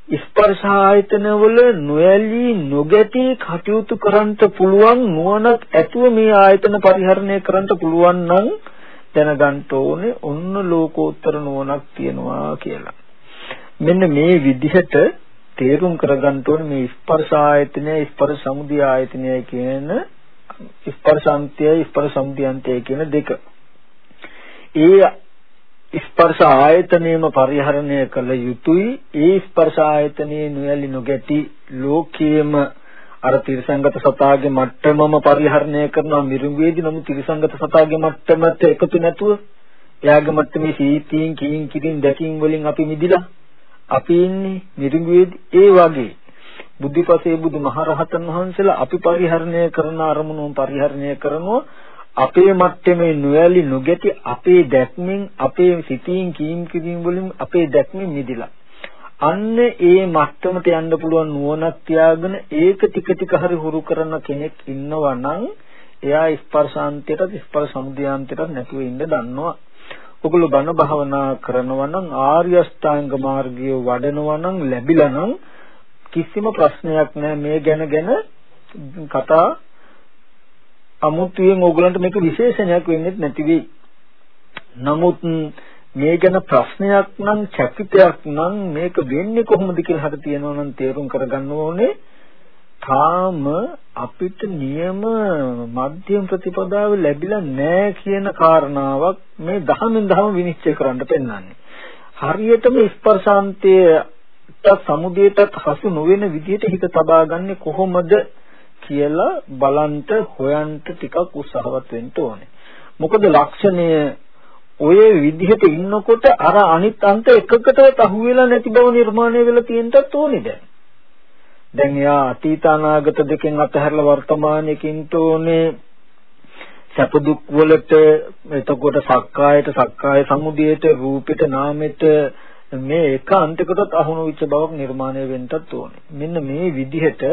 ස්පර්ශ ආයතන වල නොයලී නොගැටි කටයුතු කරන්න පුළුවන් නුවණක් ඇතුව මේ ආයතන පරිහරණය කරන්න පුළුවන් නම් දැනගන්න ඕනේ ඔන්න ලෝකෝත්තර නුවණක් තියනවා කියලා. මෙන්න මේ විදිහට තේරුම් කරගන්න ඕනේ මේ ස්පර්ශ ආයතනය ස්පර්ශ සමුදය ආයතනය කියන ස්පර්ශාන්තයයි ස්පර්ශ සමුදයන්තය කියන දෙක. ඒ ස්පර්ශ ආයතනයම පරිහරණය කළ යුතුයි. ඒ ස්පර්ශ ආයතනයේ නොයලි නොගැටි ලෝකයේම අර තිරසංගත සතාගේ මට්ටමම පරිහරණය කරනවා මිරිඟුවේදී නමුත් තිරසංගත සතාගේ මට්ටමත් එකතු නැතුව එයාගේ මට්ටමේ සීතීන් කීන් කිරින් දැකින් වලින් අපි මිදිලා අපි ඉන්නේ මිරිඟුවේදී ඒ වගේ බුද්ධිපසේ බුදු මහරහතන් වහන්සේලා අපි පරිහරණය කරන අරමුණු පරිහරණය කරනවා අපේ මට්ටමේ නොයලි නොගැටි අපේ දැක්මෙන් අපේ සිතින් කීම් කිරීම වලින් අපේ දැක්මෙන් මිදිලා අන්න ඒ මට්ටමට යන්න පුළුවන් නුවණක් තියාගෙන ඒක ටික ටික හරි හුරු කරන කෙනෙක් ඉන්නවා නම් එයා ස්පර්ශාන්තයට ස්පර්ශ සමුදයාන්තයට නැතුව ඉන්න දන්නවා. ඔගොල්ලෝ බණ භාවනා කරනවා නම් ආර්ය අෂ්ටාංග මාර්ගය වඩනවා නම් ලැබිලා නම් කිසිම ප්‍රශ්නයක් නැහැ මේ ගැන ගැන කතා අමුතුවෙන් ඕගලන්ට මේක විශේෂණයක් වෙන්නේ නැති වෙයි. නමුත් මේ ගැන ප්‍රශ්නයක් නම් චකිතයක් නම් මේක වෙන්නේ කොහොමද කියලා හරි තියෙනවා නම් තේරුම් කරගන්න ඕනේ. තාම අපිට නියම මධ්‍යම ප්‍රතිපදාව ලැබිලා නැහැ කියන කාරණාවක් මේ දහමින් දහම විනිශ්චය කරන්න පෙන්වන්නේ. හරියටම ස්පර්ශාන්තයට සමුදේට හසු නොවන විදිහට හිත තබාගන්නේ කොහොමද කියලා බලන්ට හොයන්ට ටිකක් උත්සාහවත් වෙන්න ඕනේ. මොකද ලක්ෂණය ඔය විදිහට ඉන්නකොට අර අනිත් අන්ත එකකටවත් අහුවෙලා නැති බව නිර්මාණය වෙලා තියෙන්නත් ඕනේ දැන්. දැන් එයා අතීත අනාගත දෙකෙන් අතහැරලා වර්තමානයකින් තෝනේ සැප දුක් වලට එතකොට සක්කායට සක්කාය සමුදයට රූපෙට නාමෙට මේ එක අන්තයකටත් අහුණු වෙච්ච බවක් නිර්මාණය වෙන්නත් ඕනේ. මෙන්න මේ විදිහට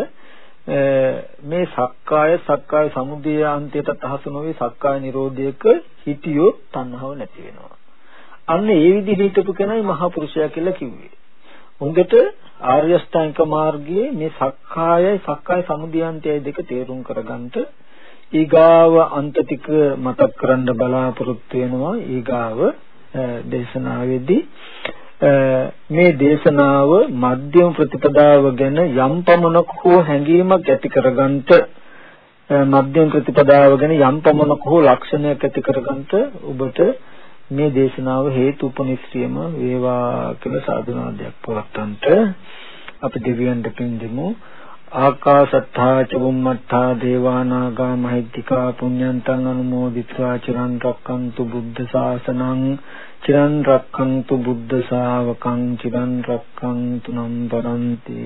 මේ සක්කාය සක්කාය සමුදය අන්තයට අහස නොවේ සක්කාය නිරෝධයක හිටියොත් තණ්හාව නැති වෙනවා. අන්න ඒ විදිහට හිටපු කෙනයි මහා පුරුෂයා කියලා කිව්වේ. උඟට ආර්ය අෂ්ටාංගික මාර්ගයේ මේ සක්කායයි සක්කාය සමුදයන්තයයි දෙක තේරුම් කරගන්නට ඊගාව අන්ත ටික මතක් කරන්න බලාපොරොත්තු වෙනවා. ඊගාව දේශනාවේදී. මේ දේශනාව මධ්‍යම ප්‍රතිපදාව ගැන යම් පමණක හෝ හැඟීමක් ඇති කරගන්නට මධ්‍යම ප්‍රතිපදාව ගැන යම් පමණක හෝ ලක්ෂණයක් ඇති කරගන්නට ඔබට මේ දේශනාව හේතු උපනිශ්‍රියම වේවා කියලා සාධනාවක් පවත්තන්ට අපි දෙවියන්ට පින් දෙමු. ආකාසත්තා චුම්මත්තා දේවානාගා මහිද්దికා පුඤ්ඤන්තං අනුමෝදිත්වා චිරන් රක්කන්තු බුද්ධ ශාසනං චිරන් රක්කන්තු බුද්ධ ශාවකං චිරන් රක්කන්තු නම් පරන්ති.